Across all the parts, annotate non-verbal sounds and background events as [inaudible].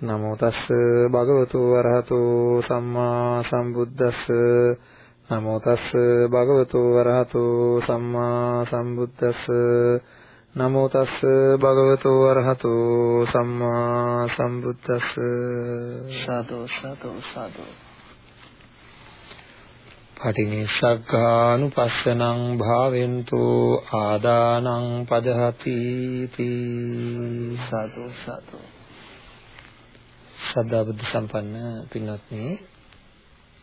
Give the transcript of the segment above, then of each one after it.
නමෝ තස්ස භගවතු වරහතෝ සම්මා සම්බුද්දස්ස. නමෝ තස්ස භගවතු වරහතෝ සම්මා සම්බුද්දස්ස. නමෝ තස්ස භගවතු වරහතෝ සම්මා සම්බුද්දස්ස. සාදු සාදු සාදු. පටිනිස්සග්ගානුපස්සනං භාවෙන්තු ආදානං පදහති තී සාදු සාදු ශ්‍රද්ධා බුද්ධ සම්පන්න පින්වත්නි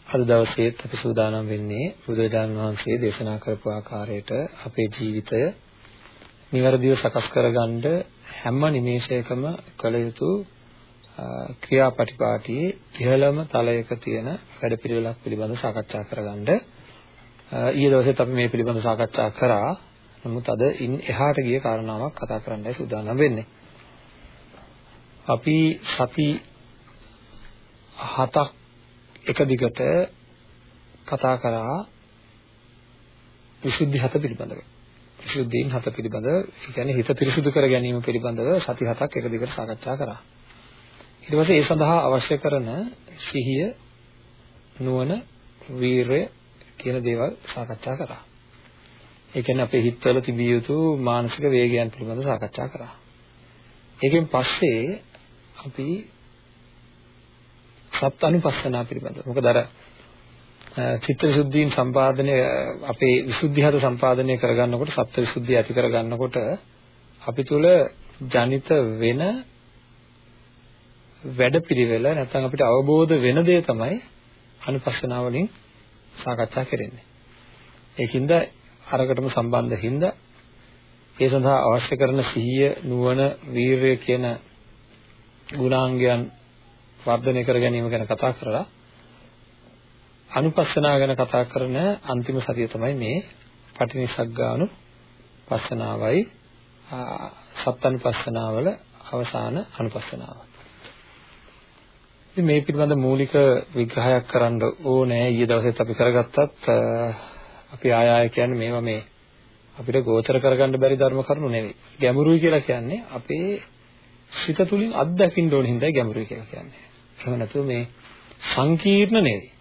අද දවසේත් අපි සූදානම් වෙන්නේ බුදුරජාණන් වහන්සේ දේශනා කරපු ආකාරයට අපේ ජීවිතය નિවරදිව සකස් කරගන්න හැම නිමේෂයකම කළ යුතු ක්‍රියාපටිපාටියේ ඉහළම තලයක තියෙන වැඩපිළිවෙලක් පිළිබඳව සාකච්ඡා කරගන්න ඊයේ දවසේත් අපි මේ පිළිබඳව සාකච්ඡා කරා. නමුත් අද ඉන් එහාට ගිය කාරණාවක් කතා කරන්නයි සූදානම් වෙන්නේ. අපි සති හතක් එක දිගට කතා කරා විසුද්ධි හත පිළිබඳව. විසුද්ධීන් හත පිළිබඳව, ඒ කියන්නේ හිත පිරිසුදු කර ගැනීම පිළිබඳව සති හතක් එක දිගට සාකච්ඡා කරා. ඊට පස්සේ ඒ සඳහා අවශ්‍ය කරන සිහිය, නුවණ, වීරය කියන දේවල් සාකච්ඡා කරා. ඒ කියන්නේ අපේ හිතවල තිබිය යුතු මානසික වේගයන් පිළිබඳව සාකච්ඡා කරා. ඒකෙන් පස්සේ අපි සත් අනුපස්සනා පිළිබඳව. මොකද අර චිත්ත විසුද්ධීන් සම්පාදනය අපේ විසුද්ධිහත සම්පාදනය කරගන්නකොට සත්‍ය විසුද්ධිය ඇති කරගන්නකොට අපි තුල ජනිත වෙන වැඩපිළිවෙල නැත්නම් අපිට අවබෝධ වෙන දේ තමයි අනුපස්සනාව වලින් සාකච්ඡා කරන්නේ. ඒකින්ද අරකටම සම්බන්ධ හින්දා ඒ සඳහා අවශ්‍ය කරන සිහිය, නුවණ, වීරය කියන ගුණාංගයන් වර්ධනය කර ගැනීම ගැන කතා කරලා අනුපස්සනාව ගැන කතා කරන අන්තිම සතිය තමයි මේ පටිනිසග්ගානු පස්සනාවයි සත්අනුපස්සනාවල අවසාන අනුපස්සනාව. ඉතින් මේ පිළිබඳ මූලික විග්‍රහයක් කරන්න ඕනේ ඊයේ දවසේත් අපි කරගත්තත් අපි ආය ආය කියන්නේ මේවා මේ අපිට ගෝචර කරගන්න බැරි ධර්ම කරුණු නෙවෙයි. ගැඹුරුයි කියලා කියන්නේ අපේ සිත තුලින් අත්දකින්න ඕන හින්දායි ගැඹුරුයි කියලා කියන්නේ. එහෙම නැතුව මේ සංකීර්ණ නෙවෙයි.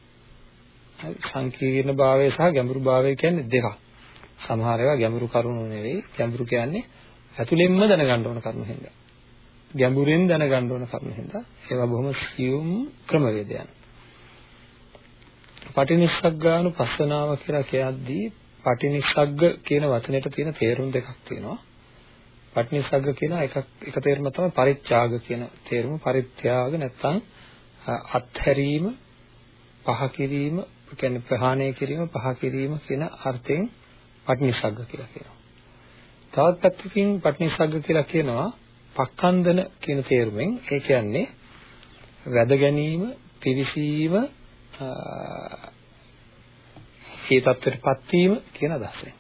සංකීර්ණ භාවය සහ ගැඹුරු භාවය කියන්නේ දෙකක්. සමහර ඒවා ගැඹුරු කරුණු නෙවෙයි. ගැඹුරු කියන්නේ ඇතුළෙන්ම දැනගන්න ඕන කරුණු හින්දා. ගැඹුරින් දැනගන්න ඕන කරුණු හින්දා ඒවා බොහොම සියුම් ක්‍රමවේදයන්. පටිනිස්සග්ගානු පස්සනාව කියලා කියද්දී පටිනිස්සග්ග කියන වචනයට තියෙන තේරුම් දෙකක් තියෙනවා. පටිනිස්සග්ග කියන එක එක තේරුම තමයි පරිත්‍යාග කියන තේරුම. පරිත්‍යාග නැත්නම් අත්හැරීම, පහ කිරීම, කියන්නේ ප්‍රහාණය කිරීම, පහ කිරීම කියන අර්ථයෙන් පටිනිස්සග්ග කියලා කියනවා. තවත් පැත්තකින් පටිනිස්සග්ග කියලා කියනවා පක්ඛන්දන කියන තේරුමෙන් ඒ කියන්නේ වැද ගැනීම, පිරිසීම ඒ தත්ත්වයටපත් වීම කියන අදහසෙන්.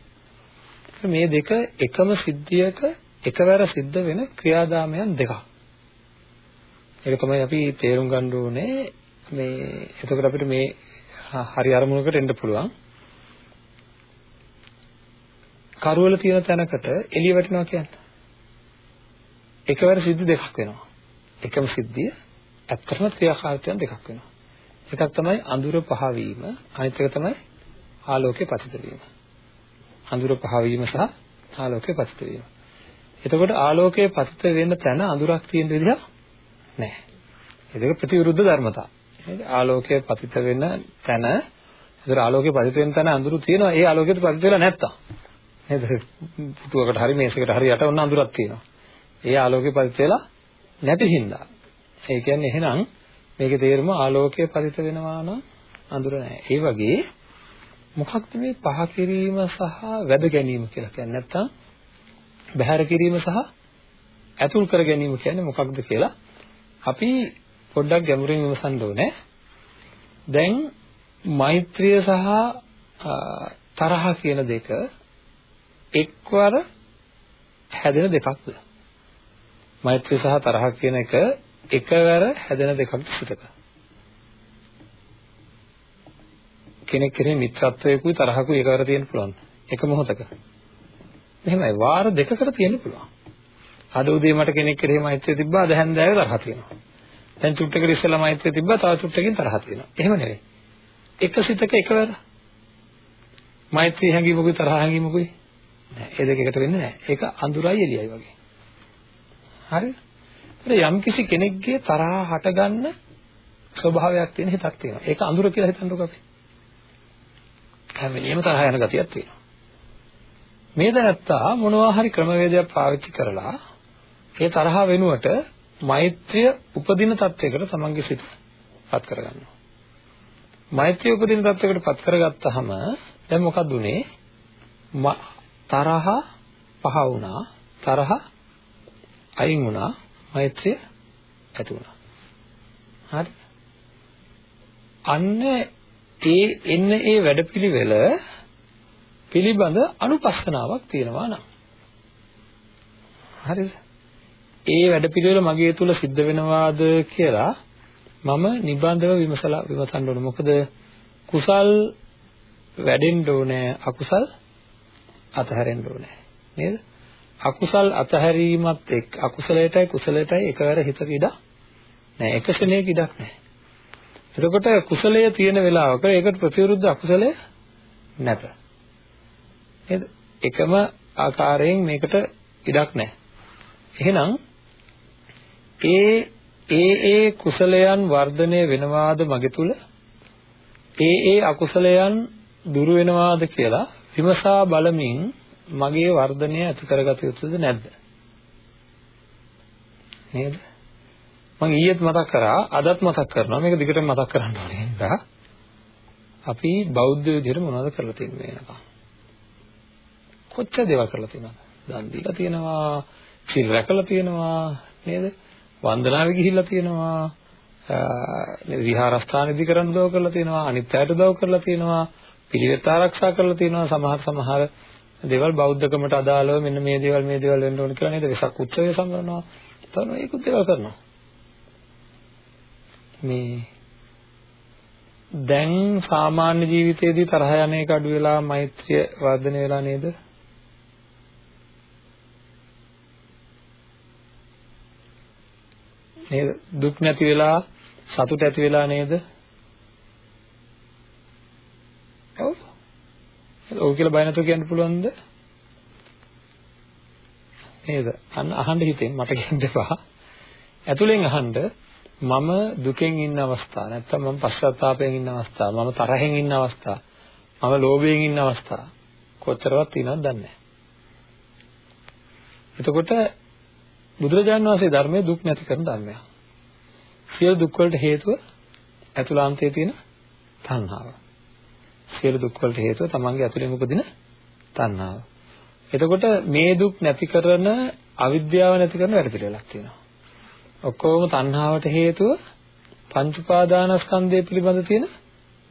මේ දෙක එකම සිද්ධියක එකවර සිද්ධ වෙන ක්‍රියාදාමයන් දෙකක්. ඒක තමයි අපි තේරුම් ගන්න ඕනේ මේ එතකොට අපිට මේ හරි අරමුණකට එන්න පුළුවන්. කරවල තියෙන තැනකට එළිය වැටෙනවා කියන්නේ. එකවර සිද්ධි දෙකක් වෙනවා. එකම සිද්ධිය ඇත්තටම ක්‍රියාකාරීත්වයන් දෙකක් වෙනවා. එකක් තමයි අඳුර පහ වීම, අනිත් එක තමයි ආලෝකේ පතිත වීම. අඳුර පහ වීම සහ ආලෝකේ පතිත වීම. එතකොට ආලෝකයේ පතිත වෙන්න තැන අඳුරක් තියෙන විදිහ නැහැ. ඒ දෙක ප්‍රතිවිරුද්ධ ධර්මතා. නේද? ආලෝකයේ පතිත වෙන තැන ඒතර ආලෝකයේ පතිත වෙන තැන අඳුරු තියෙනවා. ඒ ආලෝකයට පතිත වෙලා නැත්තම්. නේද? පුටුවකට හරි මේසයකට හරි යට ඔන්න අඳුරක් තියෙනවා. ඒ ආලෝකයේ පතිත වෙලා නැති හින්දා. ඒ කියන්නේ එහෙනම් මේකේ තේරුම ආලෝකයේ පතිත වෙනවා නම් අඳුර නැහැ. ඒ වගේ මොකක්ද මේ පහ කිරීම සහ වැද ගැනීම කියලා කියන්නේ නැත්තම් බහැර කිරීම සහ ඇතුල් කර ගැනීම කියන්නේ මොකක්ද කියලා අපි පොඩ්ඩක් ගැඹුරින් විමසන්න ඕනේ. දැන් මෛත්‍රිය සහ තරහ කියන දෙක එක්වර හැදෙන දෙකක්ද? මෛත්‍රිය සහ තරහ කියන එක එකවර හැදෙන දෙකක්ද සිතක? කෙනෙක් කෙරෙහි මිත්‍රත්වයකුයි තරහකුයි එකවර තියෙන්න පුළුවන්. එක මොහොතක. එහෙමයි වාර දෙකකට තියෙන්න පුළුවන්. අද උදේ මට කෙනෙක් කෙරෙහි මෛත්‍රිය තිබ්බා අද හැන්දෑවේ තරහ තියෙනවා. දැන් චුට්ටකට ඉස්සෙල්ලා මෛත්‍රිය තිබ්බා තව චුට්ටකින් තරහ තියෙනවා. එහෙම නෙවෙයි. එක සිතක එකවර මෛත්‍රී හැඟීමකුයි තරහ හැඟීමකුයි නෑ. ඒ දෙක එකට වෙන්නේ නෑ. ඒක අඳුරයි එළියයි වගේ. හරිද? ඒත් යම්කිසි කෙනෙක්ගේ තරහ හටගන්න ස්වභාවයක් තියෙන හිතක් තියෙනවා. ඒක අඳුර කියලා හිතන්නකෝ අපි. හැම වෙලෙම තරහ යන ගතියක් තියෙනවා. මේ දැනත්තා මොනවා හරි ක්‍රමවේදයක් පාවිච්චි කරලා ඒ තරහ වෙනුවට මෛත්‍රිය උපදින තත්වයකට තමන්ගේ සිත පත් කරගන්නවා. මෛත්‍රිය උපදින තත්වයකට පත් කරගත්තාම දැන් මොකද උනේ? තරහ පහ වුණා. තරහ අයින් වුණා. මෛත්‍රිය ඇති වුණා. හරි. අන්න ඒ එන්න ඒ වැඩපිළිවෙල පිළිබඳ අනුපස්සනාවක් තියෙනවා නම් හරිද? ඒ වැඩපිළිවෙල මගේ තුල සිද්ධ වෙනවාද කියලා මම නිබඳව විමසලා විමසන්න ඕනේ. මොකද කුසල් වැඩෙන්න ඕනේ අකුසල් අතහැරෙන්න ඕනේ. නේද? අකුසල් අතහැරීමත් එක් අකුසලයටයි කුසලයටයි එකවර හිතක ඉඩ නැහැ. එක ශරණයක ඉඩක් නැහැ. එතකොට කුසලයේ තියෙන වෙලාවක ඒකට ප්‍රතිවිරුද්ධ අකුසලය නැත. නේද? එකම ආකාරයෙන් මේකට ඉඩක් නැහැ. එහෙනම් ඒ ඒ ඒ කුසලයන් වර්ධනය වෙනවාද මගේ තුල? ඒ ඒ අකුසලයන් දුරු වෙනවාද කියලා විමසා බලමින් මගේ වර්ධනය ඇති කරගත යුතුද නැද්ද? නේද? මම ඊයේත් මතක් කරා අදත් මතක් කරනවා මේක දිගටම මතක් කරන්න ඕනේ හින්දා අපි බෞද්ධ විදිහට මොනවද කරලා තින්නේ වෙනකම් කොච්චර දේවල් කරලා තියෙනවද දන් දීලා තියෙනවා සිල් රැකලා තියෙනවා නේද වන්දනාවේ ගිහිල්ලා තියෙනවා. විහාරස්ථාන ඉදි කරන්න උදව් කරලා තියෙනවා. අනිත් අයට උදව් කරලා තියෙනවා. පිළිවෙත් ආරක්ෂා කරලා තියෙනවා. සමහර සමහර දේවල් බෞද්ධකමට අදාළව මෙන්න මේ දේවල් මේ දේවල් වෙන්න ඕන කියලා නේද? වෙසක් උත්සවය සම්බන්ධනවා තමයි ඒකුත් දේවල් කරනවා. මේ දැන් සාමාන්‍ය ජීවිතයේදී තරහ යන එක අඩු වෙලා මෛත්‍රිය වර්ධනය වෙලා නේද? නේද? දුක් නැති වෙලා සතුට ඇති වෙලා නේද? ඔව්. ඔව් කියලා බය නැතුව කියන්න පුළුවන්ද? නේද? අන්න අහන්න හිතෙන් මට කියන්න එපා. ඇතුලෙන් අහන්න මම දුකෙන් ඉන්න අවස්ථාව නැත්තම් මම පශ්චාත්තාපයෙන් ඉන්න අවස්ථාව මම තරහෙන් ඉන්න අවස්ථාව මම ලෝභයෙන් ඉන්න අවස්ථාව කොතරවත් තියෙනවද දන්නේ නැහැ. එතකොට බුදුරජාණන් වහන්සේ ධර්මයේ දුක් නැති කරන ධර්මයක්. සියලු දුක් වලට හේතුව ඇතුළාන්තයේ තියෙන තණ්හාව. සියලු දුක් වලට හේතුව තමන්ගේ ඇතුළෙන් උපදින තණ්හාව. එතකොට මේ දුක් නැති කරන අවිද්‍යාව නැති කරන වැඩ පිළිවෙලක් තියෙනවා. ඔක්කොම තණ්හාවට හේතුව පංච උපාදානස්කන්ධය පිළිබඳ තියෙන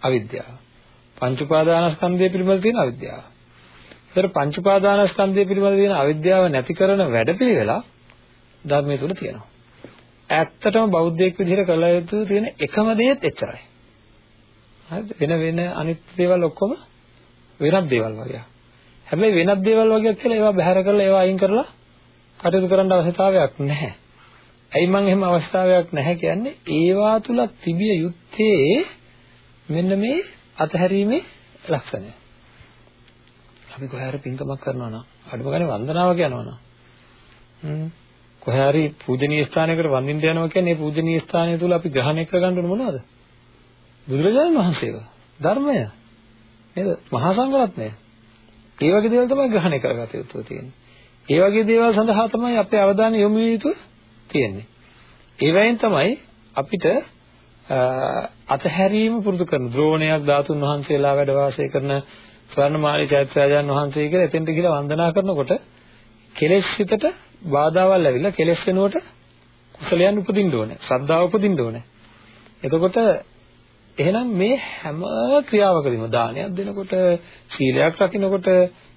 අවිද්‍යාව. පංච උපාදානස්කන්ධය පිළිබඳ තියෙන අවිද්‍යාව. ඒතර පංච උපාදානස්කන්ධය පිළිබඳ තියෙන අවිද්‍යාව නැති කරන වැඩපිළිවෙල ධර්මයේ තුල තියෙනවා. ඇත්තටම බෞද්ධයෙක් විදිහට කළ යුතු තියෙන එකම දේත් එච්චරයි. හරිද? වෙන වෙන අනිත් දේවල් ඔක්කොම වෙනත් දේවල් වගේ. හැබැයි වෙනත් දේවල් වගේ කියලා ඒවා බැහැර කරලා ඒවා අයින් කරලා කටයුතු කරන්න අවශ්‍යතාවයක් නැහැ. ඇයි මම එහෙම අවස්ථාවක් නැහැ කියන්නේ ඒවා තුල තිබිය යුත්තේ මෙන්න මේ අතහැරීමේ ලක්ෂණය. අපි කොහේ හරි පින්කමක් කරනවා නම් අඩුම ගානේ වන්දනාවක් යනවා නම් හ්ම් කොහේ හරි පූජනීය ස්ථානයකට වඳින්න යනවා කියන්නේ මේ පූජනීය ස්ථානය තුල අපි ග්‍රහණය කරගන්න ඕන මොනවද? බුදුරජාණන් වහන්සේව ධර්මය නේද? මහා සංඝරත්නය. ඒ වගේ දේවල් තමයි ග්‍රහණය කරගත යුතු තියෙන්නේ. ඒ වගේ දේවල් සඳහා තමයි අපේ අවධානය යොමු විය යුතු තියෙන්නේ. ඒ වයින් තමයි අපිට අතහැරීම පුරුදු කරන ද්‍රෝණයක් ධාතුන් වහන්සේලා වැඩ වාසය කරන ස්වර්ණමාලී චෛත්‍යයන් වහන්සේ කියලා එතෙන්ට ගිහලා වන්දනා කරනකොට කෙලෙස් හිතට බාධාවල් ඇවිල්ලා කෙලෙස් වෙනුවට කුසලයන් උපදින්න ඕනේ. ශ්‍රද්ධාව උපදින්න ඕනේ. එතකොට එහෙනම් මේ හැම ක්‍රියාවකදීම දානයක් දෙනකොට, සීලයක් රකින්නකොට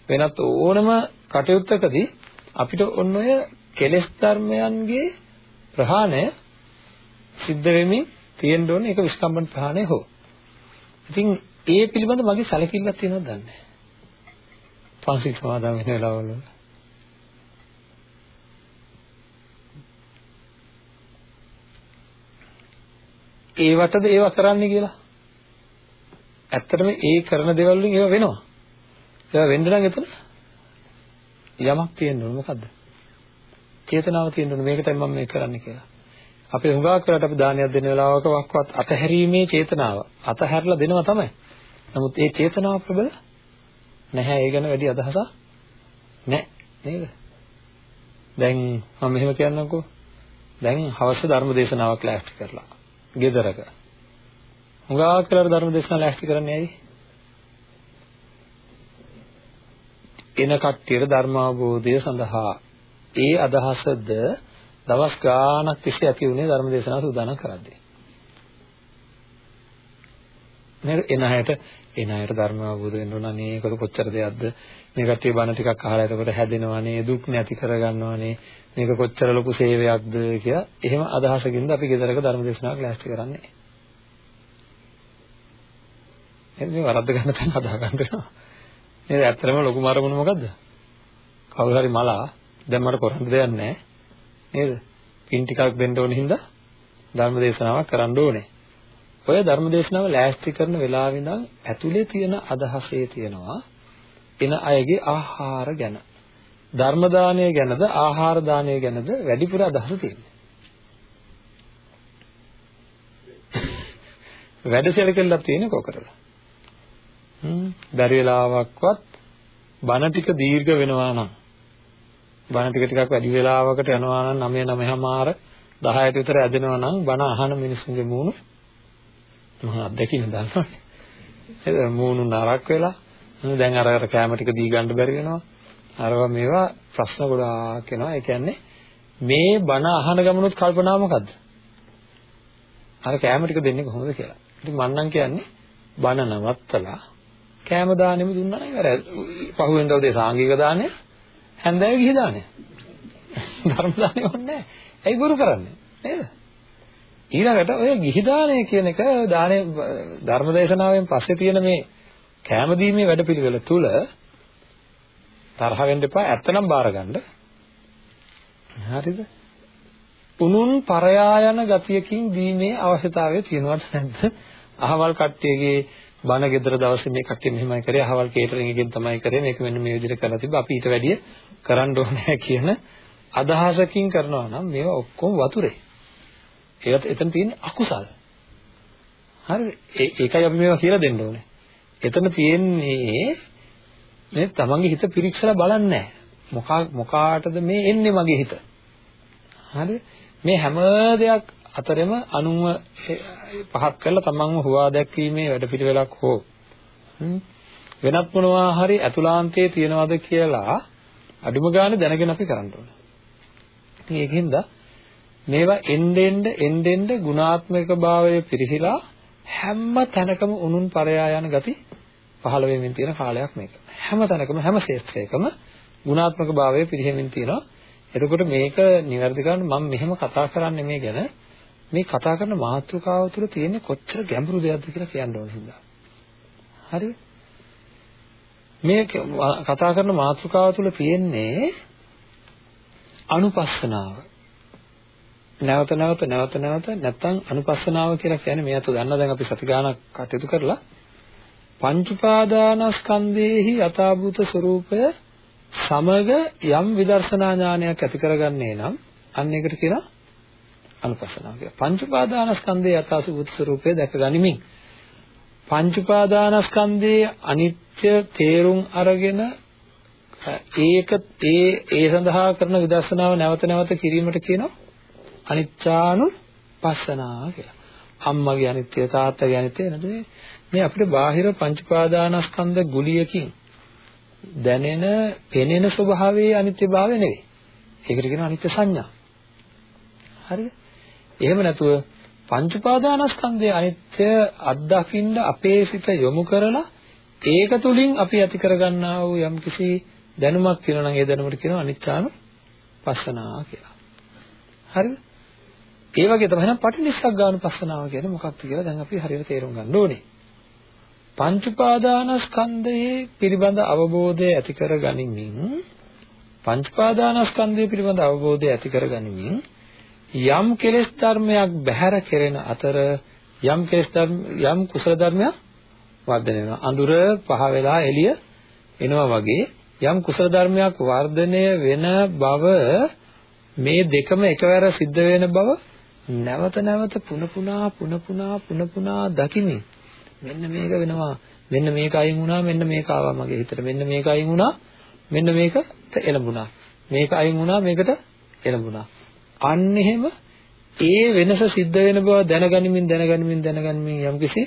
වෙනත් ඕනම කටයුත්තකදී අපිට ඔන්න ඔය කෙලෙස් ධර්මයන්ගේ ප්‍රහාණය සිද්ධ වෙමින් තියෙන්න ඕනේ ඒක විස්කම්බන ප්‍රහාණය හෝ. ඉතින් ඒ පිළිබඳ මගේ සැලකිල්ලක් තියෙනවද දන්නේ නැහැ. පන්සිල් සමාදන් වෙන වෙලාවවල. ඒවටද ඒවා කරන්නේ කියලා. ඇත්තටම ඒ කරන දේවල් වලින් ඒවා වෙනවා. ඒවා වෙන්න නම් එතන යමක් තියෙන්න ඕන මොකද්ද? චේතනාව තියෙන්න ඕන මේක තමයි මම මේ කරන්නේ කියලා. අපේ හුඟක් කරලා අපි දානයක් දෙන වෙලාවක වක්වත් අතහැරීමේ චේතනාව අතහැරලා දෙනවා තමයි. නමුත් ඒ චේතනාව ප්‍රබල නැහැ. ඒ ගැන වැඩි අදහසක් නැහැ නේද? දැන් මම මෙහෙම කියන්නම්කෝ. දැන් හවස ධර්ම දේශනාවක් ලෑස්ති කරලා. ගෙදරක. හුඟක් කරලා ධර්ම දේශනාව ලෑස්ති කරන්නේ ඇයි? එන කට්ටියට ධර්මාවබෝධය සඳහා ඒ අදහසද දවස් ගාණක් තිස්සේ ඇති වුණේ ධර්ම දේශනාව සූදානම් කරද්දී. නේද? එන අයට එන අයට ධර්ම අවබෝධ වෙන්න ඕන නේ. ඒක කොච්චර දෙයක්ද? මේ කට්ටිය බණ ටිකක් අහලා එතකොට හැදෙනවනේ, දුක් නැති කරගන්නවනේ. මේක කොච්චර ලොකු සේවයක්ද කියලා. එහෙම අදහසකින්ද අපි ගෙදරක ධර්ම දේශනාවක් ලෑස්ති කරන්නේ. එහෙනම් මේ වරද්ද ගන්න තැන අදා ගන්න වෙනවා. නේද? ඇත්තටම ලොකුම අරමුණ මොකද්ද? කවුරු හරි මලා දැන් මට කරන්න දෙයක් නැහැ. නේද? පින් ටිකක් දෙන්න ඕන හින්දා ධර්ම දේශනාවක් කරන්න ඕනේ. ඔය ධර්ම දේශනාව ලෑස්ති කරන වෙලාවෙ ඉඳන් ඇතුලේ තියෙන අදහසේ තියෙනවා එන අයගේ ආහාර ගැන. ධර්ම දානය ගැනද ආහාර දානය ගැනද වැඩිපුර අදහස තියෙන්නේ. වැඩ සැලකෙල්ලක් තියෙන්නේ කොකටද? හ්ම් බැරි වෙලාවක්වත් බණ ටික දීර්ඝ වෙනවා නම් බණ ටික ටිකක් වැඩි වෙලාවකට යනවා නම් 9 9මාර 10ට විතර ඇදෙනවා නම් බණ අහන මිනිස්සුන්ගේ මූණු මම අත්දැකීම දන්නවනේ. ඒක මූණු නරක් වෙලා දැන් අර අර කැම ටික දී ගන්න බැරි වෙනවා. අරවා මේවා ප්‍රශ්න ගොඩාක් එනවා. ඒ කියන්නේ මේ බණ අහන ගමනොත් කල්පනා මොකද්ද? අර කැම ටික දෙන්නේ කොහොමද කියලා. ඉතින් මම නම් කියන්නේ බණ නවත්තලා කැම දානෙම දුන්නා නම් ඉවරයි. පහුවෙන්ද උදේ සාංගික දානය හැන්දෑවේ ගිහි දානය. ධර්ම දානය ඕනේ නැහැ. ඇයි බොරු කරන්නේ? නේද? ඊළඟට ඔය ගිහි දානය කියන එක දානේ ධර්මදේශනාවෙන් පස්සේ තියෙන මේ කැම දීමේ වැඩපිළිවෙල තුල තරහ වෙන්න එපා ඇත්තනම් බාරගන්න. හරිද? උනුන් පරයා යන ගතියකින් දීමේ අවශ්‍යතාවය තියෙනවද නැද්ද? අහවල් කට්ටියගේ බණ ගෙදර දවසේ මේ කට්ටිය මෙහෙමයි කරේ අහවල් කේටරින් එකෙන් තමයි කරේ මේක මෙන්න මේ විදිහට කරලා තිබ්බ අපි ඊට වැඩිය කරන්න ඕනේ කියන අදහසකින් කරනවා නම් මේවා ඔක්කොම වතුරේ. ඒකත් එතන තියෙන අකුසල්. හරිද? ඒකයි අපි මේවා කියලා දෙන්න ඕනේ. එතන තියෙන්නේ මේ තමන්ගේ හිත පිරික්සලා බලන්නේ මොකා මොකාටද මේ එන්නේ මගේ හිත. හරිද? මේ හැම දෙයක් අතරෙම අනුව පහත් කරලා තමන්ව හුවා දැක්වීමේ වැඩපිළිවෙලක් හෝ වෙනත් මොනවා හරි අතුලාන්තයේ තියනවාද කියලා අඩුම ගානේ දැනගෙන අපි කරන්න ඕනේ. ඉතින් ඒකින්ද මේවා එන්නෙන්ද එන්නෙන්ද ගුණාත්මක භාවය පිරිහිලා හැම තැනකම උනුන් පරයා යන ගති පහළ වෙමින් තියෙන කාලයක් මේක. හැම තැනකම හැම ක්ෂේත්‍රයකම ගුණාත්මක භාවය පිරිහෙමින් තියෙනවා. එතකොට මේක નિවැරදි කරන්න මම මෙහෙම කතා කරන්නේ මේ ගැන මේ කතා කරන මාතෘකාව තුළ තියෙන කොච්චර ගැඹුරු දෙයක්ද කියලා කියන්න ඕන හින්දා. හරි? මේ කතා කරන මාතෘකාව තුළ තියෙන්නේ අනුපස්සනාව. නැවත නැවත නැවත නැවත නැත්තම් අනුපස්සනාව කියලා කියන්නේ මේ අත දන්න දැන් අපි සති ගානක් කටයුතු කරලා පංච උපාදානස්කන්ධේහි යථාභූත ස්වરૂපය සමග යම් විදර්ශනා ඥානයක් ඇති කරගන්නේ නම් අන්න ඒකට කියනවා අනුපස්සනාව කියලා. පංච උපාදානස්කන්ධයේ යථාභූත ස්වરૂපය දැක ගනිමින් පංච උපාදානස්කන්ධයේ අනිත්‍ය තේරුම් අරගෙන ඒක ඒ ඒ සඳහා කරන විදර්ශනාව නැවත නැවත කිරීමට කියනවා අනිච්චානුපස්සනා කියලා. අම්මගේ අනිත්‍ය තාත්තගේ අනිත්‍ය නේද මේ අපිට බාහිර පංච පාදානස්කන්ධ ගුලියකින් දැනෙන පෙනෙන ස්වභාවයේ අනිත්‍යභාවය නෙවෙයි. ඒකට කියනවා අනිත්‍ය සංඥා. හරිද? එහෙම නැතුව පංච උපාදානස්කන්ධයේ අනිත්‍ය අත්දකින්න අපේ සිත යොමු කරලා ඒක තුලින් අපි ඇති කරගන්නා වූ යම්කිසි දැනුමක් තියෙනවා නම් ඒ දැනුමට කියනවා අනිච්චාන පස්සනාව කියලා. හරිද? ඒ වගේ තමයි නම් පටිනිස්සග්ගාන පස්සනාව කියන්නේ මොකක්ද කියලා දැන් අපි හරියට තේරුම් ගන්න ඕනේ. පංච උපාදානස්කන්ධයේ පිළිබඳ අවබෝධය ඇති කරගනිමින් පංච උපාදානස්කන්ධය පිළිබඳ අවබෝධය ඇති කරගනිමින් යම් කෙලෙස් ධර්මයක් බැහැර කෙරෙන අතර යම් කෙලෙස් ධර්ම යම් කුසල ධර්මයක් වර්ධනය වෙනවා. අඳුර පහ වෙලා එළිය එනවා වගේ යම් කුසල ධර්මයක් වර්ධනය වෙන බව මේ දෙකම එකවර සිද්ධ වෙන බව නැවත නැවත පුන පුනා පුන පුනා පුන පුනා දකිමින් මෙන්න මේක වෙනවා. මෙන්න මේක අයින් වුණා මෙන්න මේක ආවා මගේ හිතට. මෙන්න මේක අයින් වුණා මෙන්න මේකට එළඹුණා. මේක අයින් වුණා මේකට එළඹුණා. අන්න එහෙම ඒ වෙනස සිද්ධ වෙන බව දැනගනිමින් දැනගනිමින් දැනගනිමින් යම්කිසි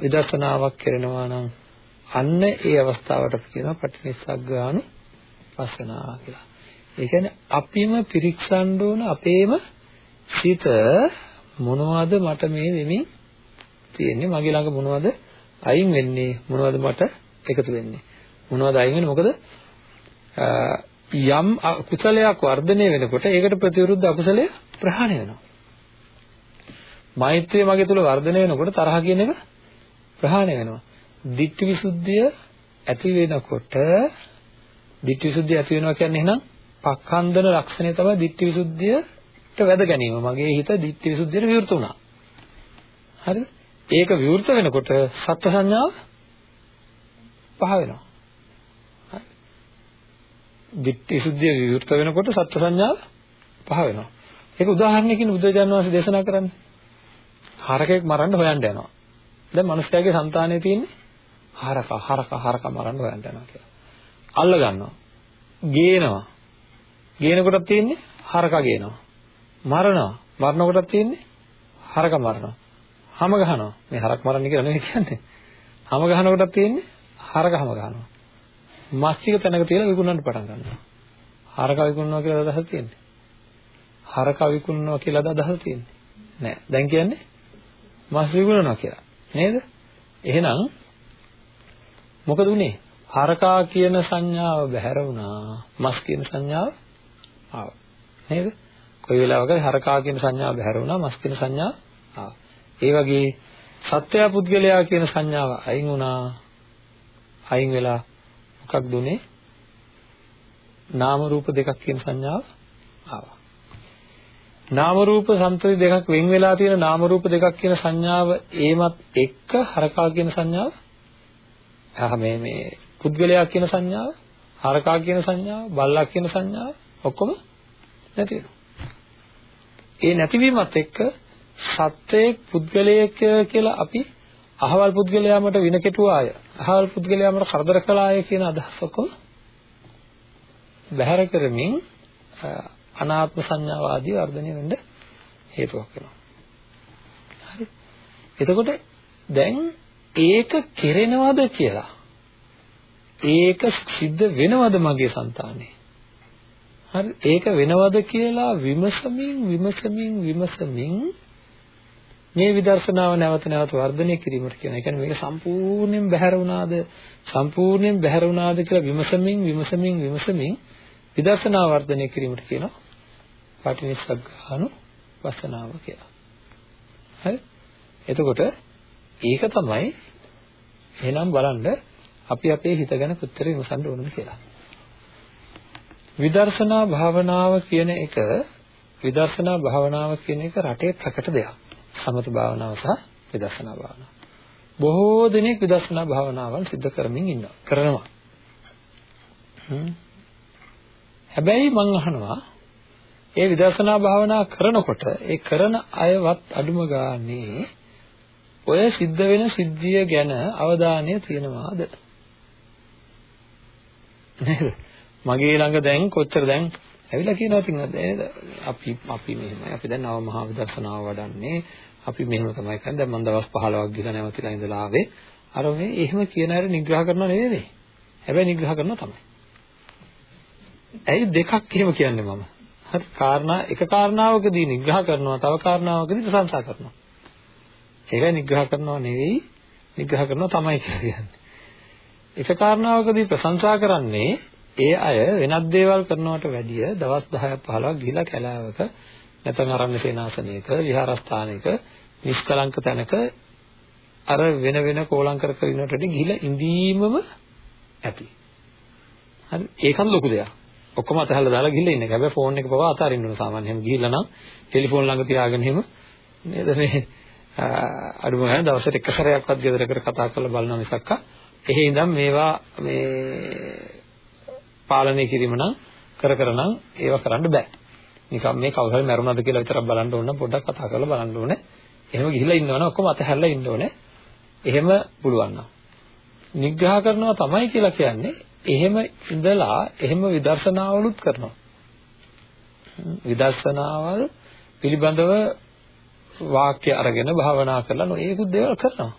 විදර්ශනාවක් කරනවා නම් අන්න ඒ අවස්ථාවට අපි කියනවා පටිනිස්සග්ගානු පස්සනා කියලා. ඒ කියන්නේ අපිම පිරික්සන්න ඕන අපේම සිත මොනවද මට මේ වෙමින් තියෙන්නේ? මගේ ළඟ මොනවද අයින් වෙන්නේ? මොනවද මට එකතු වෙන්නේ? මොනවද අයින් වෙන්නේ? මොකද යම් කුසලයක් වර්ධනය වෙනකොට ඒකට ප්‍රතිවිරුද්ධ අකුසලය ප්‍රහාණය වෙනවා. මෛත්‍රිය මගේ තුල වර්ධනය වෙනකොට තරහ කියන එක ප්‍රහාණය වෙනවා. ditthi visuddhiය ඇති වෙනකොට ditthi visuddhiය ඇති වෙනවා කියන්නේ එහෙනම් පක්ඛන්දන ලක්ෂණය තමයි ditthi visuddhiයට වැද ගැනීම. මගේ හිත ditthi visuddhiයට විවෘත වුණා. හරිද? ඒක විවෘත වෙනකොට සත්‍ය සංඥාව පහ වෙනවා. හරි. ditthi visuddhiය විවෘත වෙනකොට සත්‍ය සංඥාව පහ වෙනවා. ඒක උදාහරණයකින් බුදුරජාණන් වහන්සේ දේශනා කරන්නේ. හරකෙක් මරන්න හොයන්න යනවා. දැන් මිනිස්යාගේ సంతානයේ තියෙන්නේ හරක හරක හරක මරන්න හොයන්න යනවා කියලා. අල්ල ගන්නවා. ගේනවා. ගේන කොටක් තියෙන්නේ හරක ගේනවා. මරනවා. මරන කොටක් තියෙන්නේ හරක මරනවා. හැම ගහනවා. මේ හරක් මරන්න කියලා නෙවෙයි කියන්නේ. හැම ගහන කොටක් තියෙන්නේ හරක හැම ගහනවා. මස්තික තැනක තියලා විකුණන්න පටන් ගන්නවා. හරක විකුණනවා කියලා අදහස තියෙන්නේ. හරක විකුණනවා කියලා අදහස තියෙන්නේ. නෑ. දැන් කියන්නේ මස් විකුණනවා කියලා. නේද? එහෙනම් මොකද උනේ? හරකා කියන සංඥාව බැහැර වුණා. මස් කියන සංඥාව ආවා. නේද? කොයි වෙලාවකද හරකා කියන සංඥාව බැහැර වුණා, මස් කියන සංඥාව ආවා. ඒ වගේ සත්‍යය පුද්ගලයා කියන සංඥාව අයින් වුණා. අයින් වෙලා මොකක්ද උනේ? නාම රූප දෙකක් කියන සංඥාව ආවා. නාම රූප සම්පති දෙකක් වෙන් වෙලා තියෙන නාම රූප දෙකක් කියන සංඥාව ඒමත් එක්ක හරකා කියන සංඥාව ආ මේ මේ පුද්ගලයා කියන සංඥාව, හරකා කියන සංඥාව, බල්ලා කියන සංඥාව ඔක්කොම නැති වෙනවා. ඒ නැතිවීමත් එක්ක සත්‍යයේ පුද්ගලයෙක් කියලා අපි අහවල් පුද්ගලයාමට වින කෙටුවාය. අහවල් පුද්ගලයාමට කරදර කළාය කියන අදහස ඔක්කොම බැහැර කරමින් අනාත්ම සංඥාව ආදී වර්ධනය වෙන්න හේතුවක් වෙනවා. හරි. එතකොට දැන් ඒක කෙරෙනවද කියලා ඒක සිද්ධ වෙනවද මගේ సంతානේ හරි ඒක වෙනවද කියලා විමසමින් විමසමින් විමසමින් මේ විදර්ශනාව නැවත නැවත වර්ධනය කිරීමට කියන. ඒ කියන්නේ මේක සම්පූර්ණයෙන් බැහැර වුණාද සම්පූර්ණයෙන් බැහැර වුණාද කියලා විමසමින් විමසමින් විමසමින් විදර්ශනා වර්ධනය කිරීමට කියනවා පටිනිස්සග්ගානු වසනාව කියලා. හරි? එතකොට ඒක තමයි එහෙනම් බලන්න අපි අපේ හිත ගැන කොච්චර විමසන්න ඕනද කියලා. විදර්ශනා භාවනාව කියන එක විදර්ශනා භාවනාව කියන එක රටේ ප්‍රකට දෙයක්. සමත භාවනාව සහ විදර්ශනා භාවනාව. බොහෝ දෙනෙක් විදර්ශනා භාවනාවන් සිද්ධ කරමින් ඉන්නවා. කරනවා. හැබැයි මම අහනවා ඒ විදර්ශනා භාවනා කරනකොට ඒ කරන අයවත් අඩුම ගානේ ඔය සිද්ධ වෙන සිද්ධිය ගැන අවධානය තියනවාද? නේද? මගේ ළඟ දැන් කොච්චර දැන් ඇවිල්ලා කියනවා ඉතින් නේද? අපි අපි මෙහෙමයි. අපි දැන් නව මහා විදර්ශනාව වඩන්නේ. අපි මෙහෙම තමයි කරන්නේ. දැන් මම දවස් 15ක් ගිහලා නැවතිලා ඉඳලා ආවේ. අර මේ එහෙම කියන අය නිග්‍රහ කරනව නෙවෙයි. හැබැයි නිග්‍රහ කරනවා තමයි. ඇයි දෙකක් එහෙම කියන්නේ මම? හරි කාරණා එක කාරණාවකදී නිග්‍රහ කරනවා තව කාරණාවකදී ප්‍රශංසා කරනවා. ඒකයි නිග්‍රහ කරනවා නෙවෙයි නිග්‍රහ කරනවා තමයි කියලා කියන්නේ. එක කාරණාවකදී ප්‍රශංසා කරන්නේ ඒ අය වෙනත් දේවල් කරනවට වැඩිය දවස් 10ක් 15ක් ගිහිලා කැලාවක නැත්නම් අරණ්‍ය සේනාසනයක විහාරස්ථානයක නිෂ්කලංක තැනක අර වෙන වෙන කෝලං කර කර ඉන්නට වඩා ගිහිලා ඉඳීමම ඇති. හරි ඒකම ලොකු දෙයක්. ඔක්කොම අතහැරලා දාලා ගිහිල්ලා ඉන්නේ. හැබැයි ෆෝන් එක පවා අතාරින්න ඕන සාමාන්‍යයෙන්. ගිහිල්ලා නම් ටෙලිෆෝන් ළඟ තියාගෙන එහෙම නේද මේ අඩුම ගානේ දවසට එක සැරයක්වත් ගෙදරකට කතා කරලා බලනවා මිසක්ක එහෙ ඉඳන් මේවා මේ පාලනය කිරීම නම් කර කර නම් ඒවා කරන්න බෑ. නිකම් මේ කවුරු හරි මැරුණාද කියලා විතරක් බලන්න ඕන පොඩ්ඩක් කතා කරලා බලන්න ඕනේ. එහෙම ගිහිල්ලා ඉන්නවනේ ඔක්කොම අතහැරලා ඉන්න ඕනේ. එහෙම පුළුවන් නම්. නිග්‍රහ කරනවා තමයි කියලා කියන්නේ එහෙම ඉඳලා එහෙම විදර්ශනාවලුත් කරනවා. විදර්ශනාවල් පිළිබඳව වාක්‍ය අරගෙන භාවනා කරලා නොඒකුත් දේවල් කරනවා.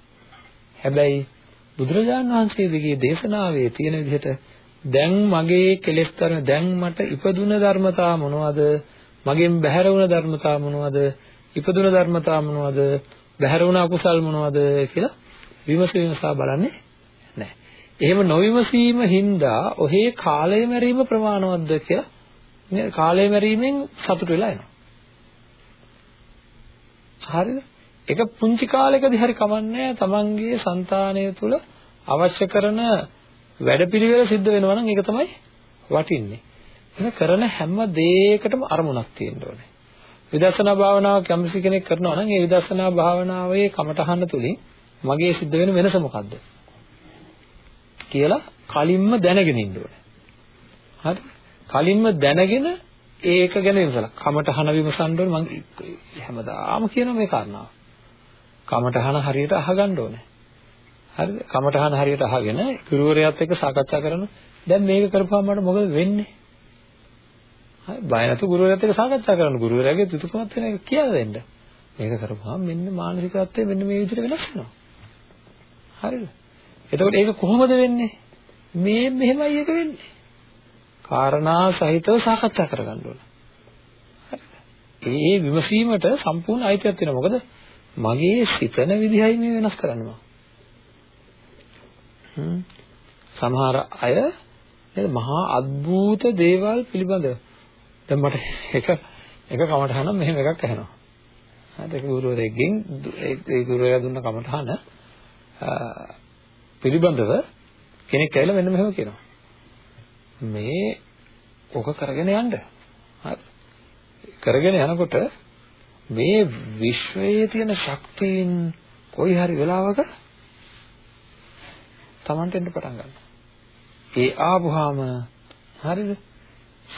හැබැයි බුදුරජාණන් වහන්සේගේ දේශනාවේ තියෙන විදිහට දැන් මගේ කෙලෙස් තරම දැන් මට ඉපදුන ධර්මතා මොනවද? මගෙන් බැහැර වුණ ධර්මතා මොනවද? ඉපදුන ධර්මතා මොනවද? බැහැර වුණ අකුසල් මොනවද කියලා විමස විමසා බලන්නේ නැහැ. එහෙම නොවිමසීම හින්දා ඔහේ කාලය මැරීම ප්‍රමාණවත්ද කියලා කාලය මැරීමෙන් සතුට වෙලා එනවා. හරිද? ඒක පුංචි කාලෙකදී හරි කමන්නේ තමන්ගේ సంతානය තුල අවශ්‍ය කරන වැඩපිළිවෙල සිද්ධ වෙනවා නම් ඒක තමයි වටින්නේ. ඒක කරන හැම දෙයකටම අරමුණක් තියෙන්න ඕනේ. විදර්ශනා භාවනාවක් යම්කිසි කෙනෙක් කරනවා නම් ඒ විදර්ශනා භාවනාවේ කමටහන තුලින් මගේ සිද්ධ වෙන වෙනස මොකද්ද කියලා කලින්ම දැනගෙන ඉන්න ඕනේ. හරි? කලින්ම දැනගෙන ඒක ගැන විමසලා කමටහන විමසන්න ඕනේ මම හැමදාම කියන මේ කාරණාව. කමටහන හරියට අහගන්න ඕනේ. හරිද? කමටහන හරියට අහගෙන ගුරුවරයාත් එක්ක සාකච්ඡා කරනවා. දැන් මේක කරපුවාම මට මොකද වෙන්නේ? හරි බය නැතුව ගුරුවරයාත් එක්ක සාකච්ඡා කරන්න ගුරුවරයාගේ යුතුයකමක් වෙන එක කියලා දෙන්න. මේක කරපුවාම මෙන්න මානසික තත්ත්වය මෙන්න මේ විදිහට වෙනස් වෙනවා. හරිද? එතකොට ඒක කොහොමද වෙන්නේ? මේ මෙහෙමයි ඒක වෙන්නේ. කාරණා සහිතව සාකච්ඡා කරගන්න ඕන. හරිද? ඒ විමසීමට සම්පූර්ණ අයිතියක් තියෙනවා. මොකද මගේ සිතන විදිහයි මේ වෙනස් කරන්නේ සමහර අය නේද මහා අద్భుත දේවල් පිළිබඳව දැන් මට එක එක කමටහන මෙහෙම එකක් ඇහෙනවා. හරි ඒක ගුරුවරයෙක්ගෙන් ඒ ගුරුවරයා දුන්න කමටහන පිළිබඳව කෙනෙක් ඇවිල්ලා මෙන්න මෙහෙම කියනවා. මේ ඔක කරගෙන යන්න. හරි. කරගෙන යනකොට මේ විශ්වයේ තියෙන ශක්තියින් කොයි හරි වෙලාවක Tamanට එන්න පටන් ගන්නවා. ඒ ආවහම හරිද?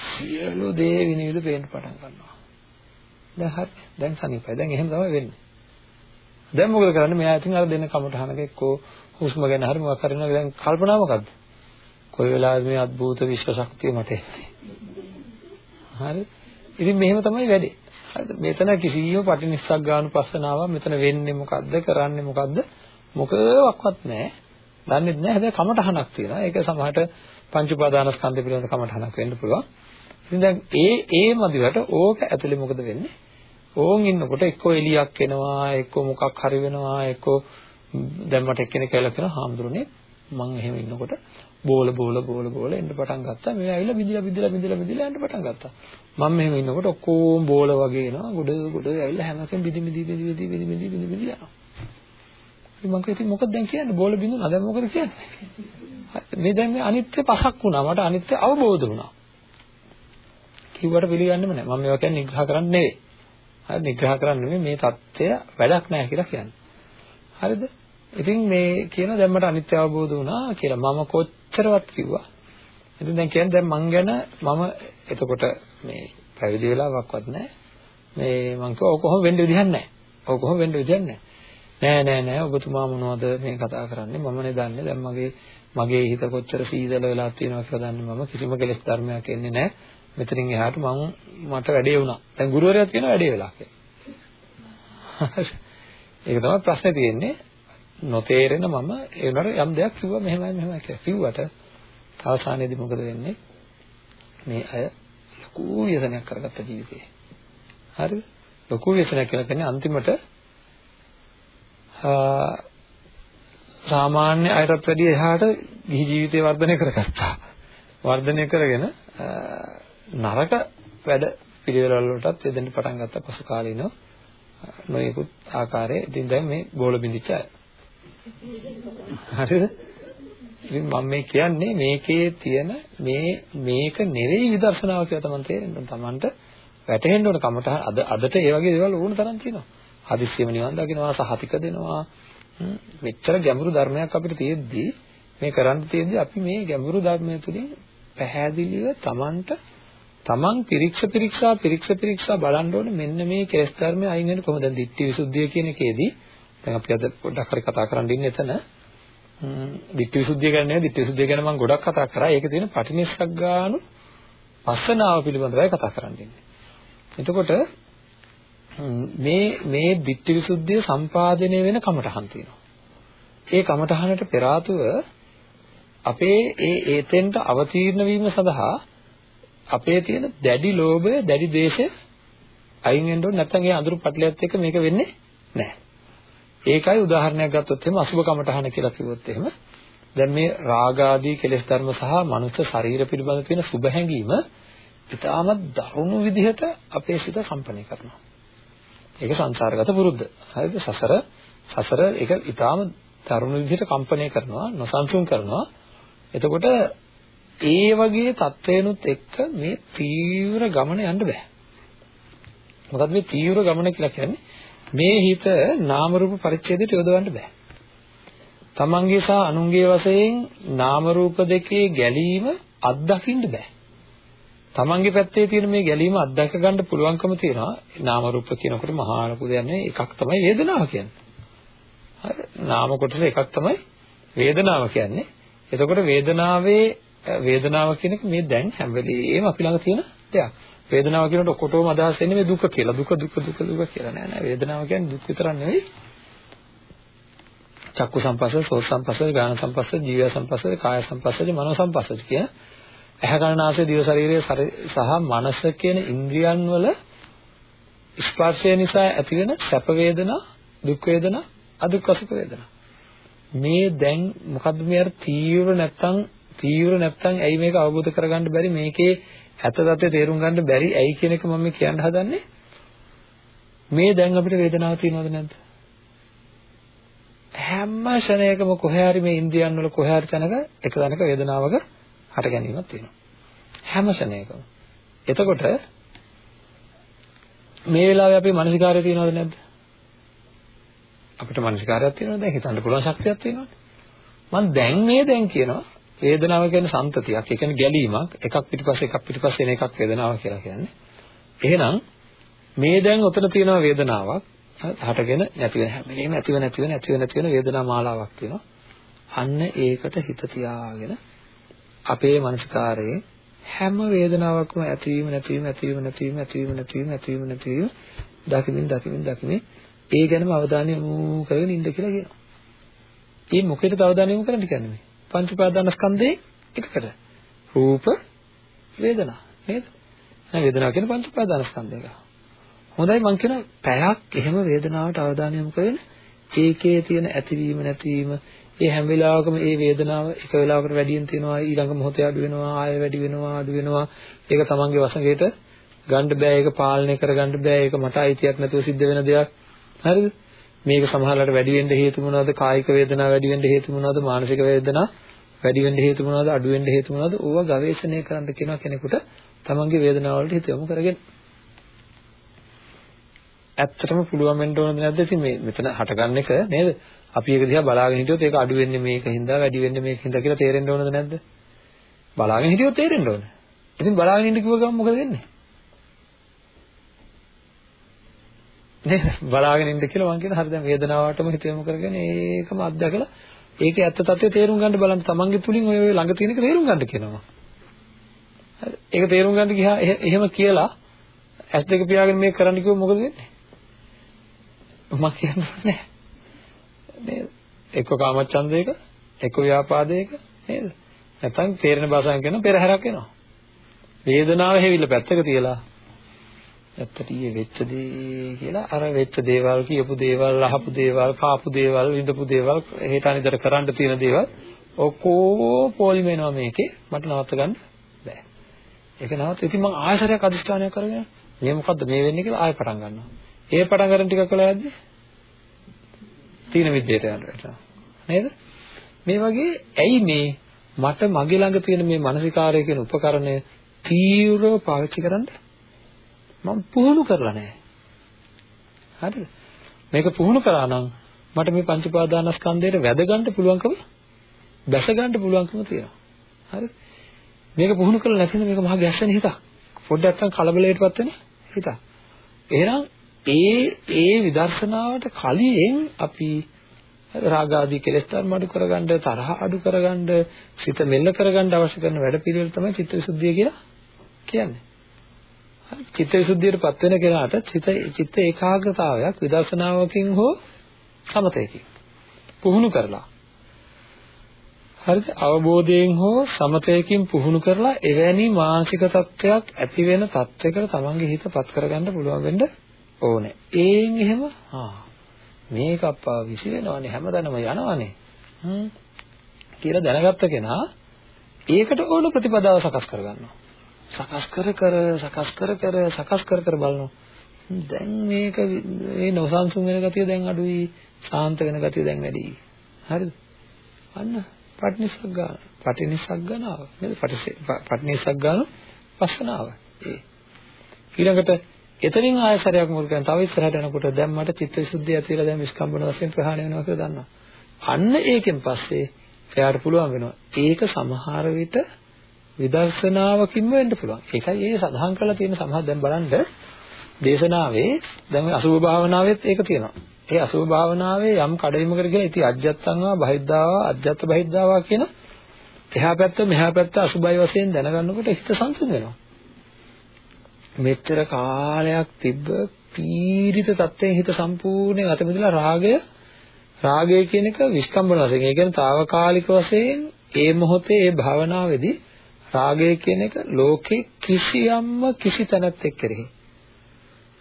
සියලු දේ විනිවිද පේන්න පටන් ගන්නවා. දැන් හරි. දැන් සනීපයි. දැන් එහෙම තමයි වෙන්නේ. දැන් මොකද කරන්නේ? මෙයා ඉතින් අර දෙන කමටහනක එක්කෝ හුස්ම ගැන හරි මොකක් හරි නේද? දැන් කල්පනා මොකද්ද? කොයි වෙලාවෙද මේ අద్భుත විශ්ව ශක්තිය මට එන්නේ? හරි. ඉතින් මෙහෙම තමයි වැඩේ. හරිද? මෙතන කිසියම් පටිනිස්සග්ගානුපස්සනාවක් මෙතන වෙන්නේ මොකද්ද? කරන්නේ මොකද්ද? මොකවත් නැහැ. දන්නේ නැහැ. හැබැයි කමටහනක් තියෙනවා. ඒක සමහරට පංච උපාදානස්කන්ධ පිළිබඳ කමටහනක් වෙන්න පුළුවන්. ඉතින් දැන් ඒ ඒ මදිවට ඕක ඇතුලේ මොකද වෙන්නේ? ඕන් ඉන්නකොට එක්කෝ එලියක් එනවා, එක්කෝ මොකක් හරි වෙනවා, එක්කෝ දැන් මට එක්කෙනෙක් කියලා කියනවා "හාමුදුරනේ මම එහෙම ඉන්නකොට බෝල බෝල බෝල බෝල එන්න පටන් ගත්තා. මේ ඇවිල්ලා විදිලා විදිලා විදිලා විදිලා යන්න පටන් ගත්තා. මම මෙහෙම ඉන්නකොට ඔක්කොම බෝල වගේ එනවා. ගොඩ ගොඩ ඇවිල්ලා හැමකෙම විදි විදි විදි විදි විදි විදි විදි යනවා. ඉතින් මම කිව්වා ඉතින් මොකද දැන් කියන්නේ? බෝල බිඳුණා. දැන් මොකද කියන්නේ? මේ දැන් මේ අනිත්‍ය පහක් වුණා. මට අනිත්‍ය අවබෝධ වුණා. කිව්වට පිළිගන්නෙම නැහැ. මම මේවා කියන්නේ නිග්‍රහ කරන්නේ නෙවෙයි. හරි නිග්‍රහ කරන්නේ නෙවෙයි මේ தත්ත්වය වැඩක් නැහැ කියලා කියන්නේ. හරිද? ඉතින් මේ කියන දැන් මට අනිත්‍ය අවබෝධ වුණා කියලා මම කොච්චරවත් කිව්වා. ඉතින් දැන් කියන්නේ දැන් මං ගැන මම එතකොට මේ පැවිදි වෙලාවක්වත් නැහැ. මේ මං කිව්වා ඔක කොහොම වෙන්න විදිහක් නැහැ. ඔක කොහොම වෙන්න විදිහක් නැහැ. නෑ නෑ නෑ. ඔබතුමා මොනවද මේ කතා කරන්නේ? මමනේ දන්නේ දැන් මගේ මගේ හිත කොච්චර සීතල වෙලා තියෙනවා කියලා දන්නේ මම. කිසිම කෙලෙස් ධර්මයක් එන්නේ නෑ. මෙතනින් එහාට මම මට වැඩේ වුණා. දැන් ගුරුවරයාත් කියන වැඩේ වෙලා කියලා. [laughs] ඒක තමයි ප්‍රශ්නේ තියෙන්නේ. නොතේරෙන මම ඒ උනට යම් දෙයක් කිව්වා මෙහෙමයි මෙහෙමයි කියලා. කිව්වට අවසානයේදී මොකද වෙන්නේ? මේ අය ලොකු ව්‍යසනයක් කරගත්ත ජීවිතේ. හරිද? ලොකු ව්‍යසනයක් කියලා කියන්නේ අන්තිමට සාමාන්‍ය අයටත් වැඩිය එහාට ගිහි ජීවිතේ වර්ධනය කරගත්තා. වර්ධනය කරගෙන නරක වැඩ පිළිවෙල වලටත් යෙදෙන්න පටන් ගත්ත පසු කාලීනව නොයෙකුත් ආකාරයේ ඉතින් දැන් මේ ගෝල බිඳිච්ච අය. හරිද? ඉතින් මම මේ කියන්නේ මේකේ තියෙන මේ මේක නෙවෙයි විදර්ශනාව කියලා තමයි තේරෙන්න තමන්ට වැටහෙන්න ඕන කමට අද අදට ඒ වගේ දේවල් ඕන තරම් තියෙනවා. හදිස්සියම නිවන් දකින්නවා සහතික දෙනවා. මෙච්චර ගැඹුරු ධර්මයක් අපිට තියෙද්දි මේ කරන්න තියෙද්දි අපි මේ ගැඹුරු ධර්මය තුලින් පැහැදිලිව තමන්ට තමන් පිරික්ස පිරික්සා පිරික්ස පිරික්සා බලන්න ඕනේ මෙන්න මේ කෙලස් ධර්මය අයින් වෙන්නේ කොහොමද? දිට්ඨි විසුද්ධිය කියන එකේදී දැන් අපි අද පොඩ්ඩක් හරි කතා කරන්න ඉන්නේ එතන. දිට්ඨි විසුද්ධිය ගැන නෙවෙයි දිට්ඨි විසුද්ධිය ගැන මම ගොඩක් කතා කරා. ඒකේ තියෙන පටිනිස්සග්ගානු පස්සනාව පිළිබඳවයි කතා කරන්න ඉන්නේ. එතකොට මේ මේ දිට්ඨි විසුද්ධිය සම්පාදනය වෙන කමටහන් තියෙනවා. ඒ කමටහනට පෙර අපේ ඒ ඒතෙන්ට අවතීර්ණ වීම සඳහා අපේ තියෙන දැඩි ලෝභය, දැඩි ද්වේෂය අයින් වෙන්න ඕනේ නැත්නම් ඒ අඳුරු පටලයක් එක්ක මේක වෙන්නේ නැහැ. ඒකයි උදාහරණයක් ගත්තොත් එහෙම අසුබ කමඨහන කියලා කිව්වොත් එහෙම දැන් මේ රාග ආදී කෙලෙස් ධර්ම සහ මනුෂ්‍ය ශරීර පිළිබඳ තියෙන සුබ හැඟීම ඉතාමත් දරුණු විදිහට අපේ සිත කම්පණය කරනවා. ඒක සංසාරගත පුරුද්ද. හරිද? සසර සසර ඒක ඉතාම දරුණු විදිහට කම්පණය කරනවා, නොසන්සුන් කරනවා. එතකොට ඒ වගේ තත්වයනුත් එක්ක මේ තීව්‍ර ගමන යන්න බෑ. මොකද මේ තීව්‍ර ගමන කියලා කියන්නේ මේ හිත නාම රූප පරිච්ඡේදයට යොදවන්න බෑ. තමන්ගේ සහ අනුන්ගේ වශයෙන් නාම රූප දෙකේ ගැලීම අත්දකින්න බෑ. තමන්ගේ පැත්තේ තියෙන මේ ගැලීම අත්දක ගන්න පුළුවන්කම තියෙනවා. නාම රූප කියනකොට මහා ලොකු දෙයක් නෙවෙයි එකක් තමයි වේදනාව කියන්නේ. හරි. නාම කොටස එකක් තමයි වේදනාව කියන්නේ. එතකොට වේදනාවේ වේදනාව කියන එක මේ දැන් හැම වෙලෙම අපි ළඟ තියෙන දෙයක්. වේදනාව කියනකොට ඔකොටම අදහස් වෙන්නේ මේ දුක කියලා. දුක දුක දුක දුක කියලා නෑ නෑ. වේදනාව කියන්නේ දුක් විතරක් නෙවෙයි. චක්කු සංපස්සය, සෝත සංපස්සය, ගාන සංපස්සය, ජීව සංපස්සය, කාය සංපස්සය, මනෝ සංපස්සය කියන ඇහැ කන නාසය දිව ශරීරය සහ මනස කියන ඉන්ද්‍රියන් වල ස්පර්ශය නිසා ඇතිවෙන සැප වේදනා, දුක් වේදනා, අදුක් අසුඛ වේදනා. මේ දැන් මොකද්ද මේ අර තීව්‍ර නැත්තම් තීව්‍ර නැත්තම් ඇයි මේක අවබෝධ කරගන්න බැරි? මේකේ ඇත්ත தත්ත්වය තේරුම් ගන්න බැරි? ඇයි කියන එක මම කියන්න හදන්නේ? මේ දැන් අපිට වේදනාවක් තියෙනවද නැද්ද? හැම ශරණයකම කොහේ හරි මේ ඉන්දියන් වල කොහේ හරි තැනක එක තැනක වේදනාවක හට ගැනීමක් තියෙනවා හැම ශරණයකම එතකොට මේ වෙලාවේ අපේ මානසිකාරය තියෙනවද නැද්ද අපිට මානසිකාරයක් තියෙනවද දැන් හිතන්න පුළුවන් ශක්තියක් තියෙනවද මම දැන් මේ දැන් කියනවා වේදනාව කියන්නේ සම්තතියක්. ඒ කියන්නේ ගැලීමක්. එකක් පිටිපස්සේ එකක් පිටිපස්සේ එන එකක් වේදනාව කියලා කියන්නේ. එහෙනම් මේ දැන් උතන තියෙන වේදනාවක් හටගෙන නැති වෙන හැම වෙලේම ඇතිව නැතිව නැතිව නැති වෙන වේදනා මාලාවක් තියෙනවා. අන්න ඒකට හිත තියාගෙන අපේ මනසකාරයේ හැම වේදනාවක්ම ඇතිවීම නැතිවීම ඇතිවීම නැතිවීම ඇතිවීම නැතිවීම ඇතිවීම නැතිවීම දකිමින් දකිමින් දකිමින් ඒ ගැනම අවධානය යොමු කරගෙන ඉන්න කියලා කියනවා. මේ මොකේද අවධානය යොමු කරන්න කියන්නේ? පංච උපාදානස්කන්ධේ එකකට. රූප වේදනා නේද? දැන් වේදනාව කියන්නේ පංච උපාදානස්කන්ධයක. හොඳයි මං කියන පැයක් එහෙම වේදනාවට අවධානය යොමු කරගෙන ඒකේ තියෙන ඇතිවීම නැතිවීම ඒ හැම වෙලාවකම ඒ වේදනාව එක වෙලාවකට වැඩියෙන් තියෙනවා. ඊළඟ මොහොතේ අඩු වෙනවා ආයෙ වැඩි වෙනවා අඩු වෙනවා. ඒක තමන්ගේ වසඟයට ගන්න බෑ. ඒක පාලනය කරගන්න බෑ. ඒක මට අයිතියක් නැතුව සිද්ධ වෙන දෙයක්. හරිද? මේක සමහරවිට වැඩි වෙන්න හේතු මොනවද කායික වේදනා වැඩි වෙන්න හේතු මොනවද මානසික වේදනා වැඩි වෙන්න හේතු මොනවද අඩු වෙන්න හේතු මොනවද ඕවා ගවේෂණය කරන්න කියනවා කෙනෙකුට තමන්ගේ වේදනාව වලට හිත යොමු කරගෙන. ඇත්තටම පුළුවන් වෙන්න ඕනද නැද්ද? ඉතින් මේ මෙතන හටගන්න එක නේද? අපි ඒක දිහා බලාගෙන හිටියොත් ඒක අඩු වෙන්නේ මේකින්ද වැඩි වෙන්නේ මේකින්ද කියලා තේරෙන්න ඕනද නැද්ද බලාගෙන හිටියොත් තේරෙන්න ඕන ඉතින් බලාගෙන ඉන්න කිව්ව ගමන් මොකද වෙන්නේ නේද බලාගෙන ඉන්න කියලා මම කියන හරි දැන් වේදනාවටම හිත යොමු කරගෙන ඒකම අත්දකලා ඒකේ ඇත්ත తත්වය තේරුම් ගන්න බලන්න තමන්ගේ තුලින් ඔය ළඟ තියෙන එක තේරුම් ගන්න කියනවා. හරි. ඒක තේරුම් ගන්න ගියා එහෙම කියලා ඇස් දෙක පියාගෙන මේක කරන්න කිව්වොත් මොකද වෙන්නේ? මම කියන්නේ නෑ. නේද? එක්ක කාමච්ඡන්දයක, එක්ක ව්‍යාපාදයක නේද? නැත්නම් තේරෙන භාෂාවෙන් කියන පෙරහැරක් එනවා. වේදනාව හැවිල්ල පැත්තක තියලා ඇත්තට ඊයේ වෙච්ච දේ කියලා අර වෙච්ච දේවල් කියපු දේවල් අහපු දේවල් කාපු දේවල් විඳපු දේවල් හෙට අනිතර කරන්න තියෙන දේවල් ඔක්කොම පොලිම වෙනවා මේකේ මට නවත්ත ගන්න බෑ. ඒක නවත්ත ඉතින් මම ආයසරයක් අදිෂ්ඨානයක් කරගෙන මේ මොකද්ද මේ වෙන්නේ කියලා ආයෙ පටන් ගන්නවා. ඒ පටන් ගන්න ටිකක් වෙලා යද්දි තීන විද්‍යට යනවා. නේද? මේ වගේ ඇයි මේ මට මගේ ළඟ තියෙන මේ මානසිකාරය කියන උපකරණය තීව්‍රව පාවිච්චි කරන්න මම පුහුණු කරලා නැහැ. හරිද? මේක පුහුණු කරා නම් මට මේ පංච පාදානස්කන්ධයට වැද ගන්න පුළුවන්කම බැස ගන්න පුළුවන්කම තියෙනවා. හරිද? මේක පුහුණු කරලා නැතිනම් මේක මහා ගැස්සෙන හිතක්. පොඩ්ඩක් නැත්තම් කලබලයටපත් වෙන හිතක්. එහෙනම් ඒ ඒ විදර්ශනාවට කලින් අපි රාග ආදී කෙලෙස් ධර්ම අඩු කරගන්න තරහ අඩු කරගන්න සිත මෙල්ල කරගන්න අවශ්‍ය කරන වැඩ පිළිවෙල තමයි චිත්තවිසුද්ධිය කියලා කියන්නේ. හරි චිත්තවිසුද්ධියටපත් වෙන කෙනාට චිත චිත්ත ඒකාග්‍රතාවයක් විදර්ශනාවකින් හෝ සමතයකින් පුහුණු කරලා හරිද අවබෝධයෙන් හෝ සමතයකින් පුහුණු කරලා එවැනි මානසික තත්ත්වයක් ඇති වෙන තත්ත්වයකට තමන්ගේ හිතපත් කරගන්න පුළුවන් වෙන්න ඕනේ. ඒන් එහෙම ආ මේක අප්පා විසි වෙනවනේ හැමදැනම යනවනේ. හ්ම් කියලා දැනගත්ත කෙනා ඒකට ඕන ප්‍රතිපදාව සකස් කරගන්නවා. සකස් කර කර සකස් කර කර සකස් කර කර බලනවා. දැන් මේක මේ නොසන්සුන් වෙන ගතිය දැන් අඩුයි, සාන්ත වෙන ගතිය දැන් වැඩි. හරිද? අන්න පටිනිසක් ගන්න. පටිනිසක් ගන්නවා. නේද? පටිනිසක් ගන්න පස්සනාව. ඒ ඊළඟට එතනින් ආයසරයක් මුල් කරන් තව ඉස්සරහට යනකොට දැන් මට චිත්තවිසුද්ධිය ඇති වෙලා දැන් විස්කම්බන වශයෙන් ප්‍රහාණය වෙනවා කියලා දන්නවා. අන්න ඒකෙන් පස්සේ එයාට පුළුවන් වෙනවා. ඒක සමහර විට විදර්ශනාවකින්ම වෙන්න පුළුවන්. ඒකයි ඒ සඳහන් කරලා තියෙන සමහර දැන් බලන්න දේශනාවේ දැන් අසුභ භාවනාවෙත් ඒක තියෙනවා. ඒ අසුභ භාවනාවේ යම් කඩයිමකට කියලා ඉති අජ්ජත්තංවා බහිද්ධාවා අජ්ජත් බහිද්ධාවා කියන එහා පැත්ත මෙහා පැත්ත අසුභයි වශයෙන් දැනගන්නකොට හිත සංසුන් වෙනවා. මෙච්චර කාලයක් තිබ්බ පීඩිත තත්ත්වයේ හිත සම්පූර්ණයෙන් අතබදලා රාගය රාගය කියන එක විස්කම්බන වශයෙන් ඒ කියන්නේ తాවකාලික වශයෙන් ඒ මොහොතේ ඒ භාවනාවේදී රාගය කියන එක ලෝකේ කිසියම්ම කිසි තැනක් එක් කරෙහි.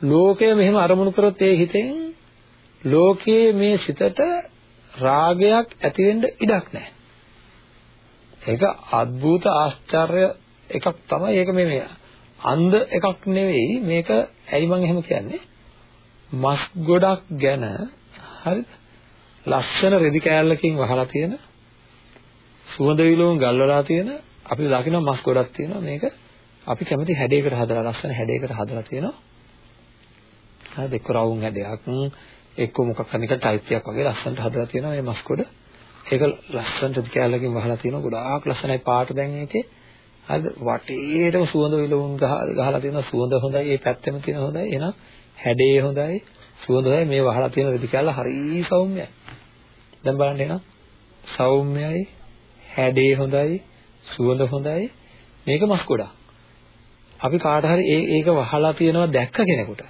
ලෝකය මෙහෙම අරමුණු කරොත් ඒ හිතෙන් ලෝකයේ මේ සිතට රාගයක් ඇති වෙන්න ඉඩක් නැහැ. ඒක අద్භූත ආශ්චර්ය එකක් තමයි. ඒක මේ මෙයා අන්ධ එකක් නෙවෙයි මේක ඇයි මම එහෙම කියන්නේ? මස් ගොඩක් ගැන හරිද ලස්සන රෙදි කෑල්ලකින් වහලා තියෙන සුවඳ විලවුන් ගල්වලා තියෙන අපි දකින්න මස් ගොඩක් තියෙනවා. මේක අපි කැමති හැඩයකට හදලා ලස්සන හැඩයකට හදලා තියෙනවා. හරිද එක්ක රවුම් හැඩයක් එක්ක මොකක් කරන එක ටයිප් එකක් වගේ ලස්සනට හදලා තියෙනවා මේ මස් ගොඩ. ඒක ලස්සන රෙදි කෑල්ලකින් වහලා තියෙනවා. ගොඩාක් ලස්සනයි පාට දැන් ඒකේ. හරිද වටේටම සුවඳ විලවුන් ගහලා තියෙනවා සුවඳ හොඳයි ඒ පැත්තෙම තියෙන හොඳයි එහෙනම් හැඩේ හොඳයි සුවඳ හොඳයි මේ වහලා තියෙන රෙදි කැල්ල හරි සෞම්‍යයි. දැන් බලන්න එහෙනම්. සෞම්‍යයි හැඩේ හොඳයි සුවඳ හොඳයි. මේක මස් ගොඩක්. අපි කාට හරි ඒ ඒක වහලා තියෙනවා දැක්ක කෙනෙකුට.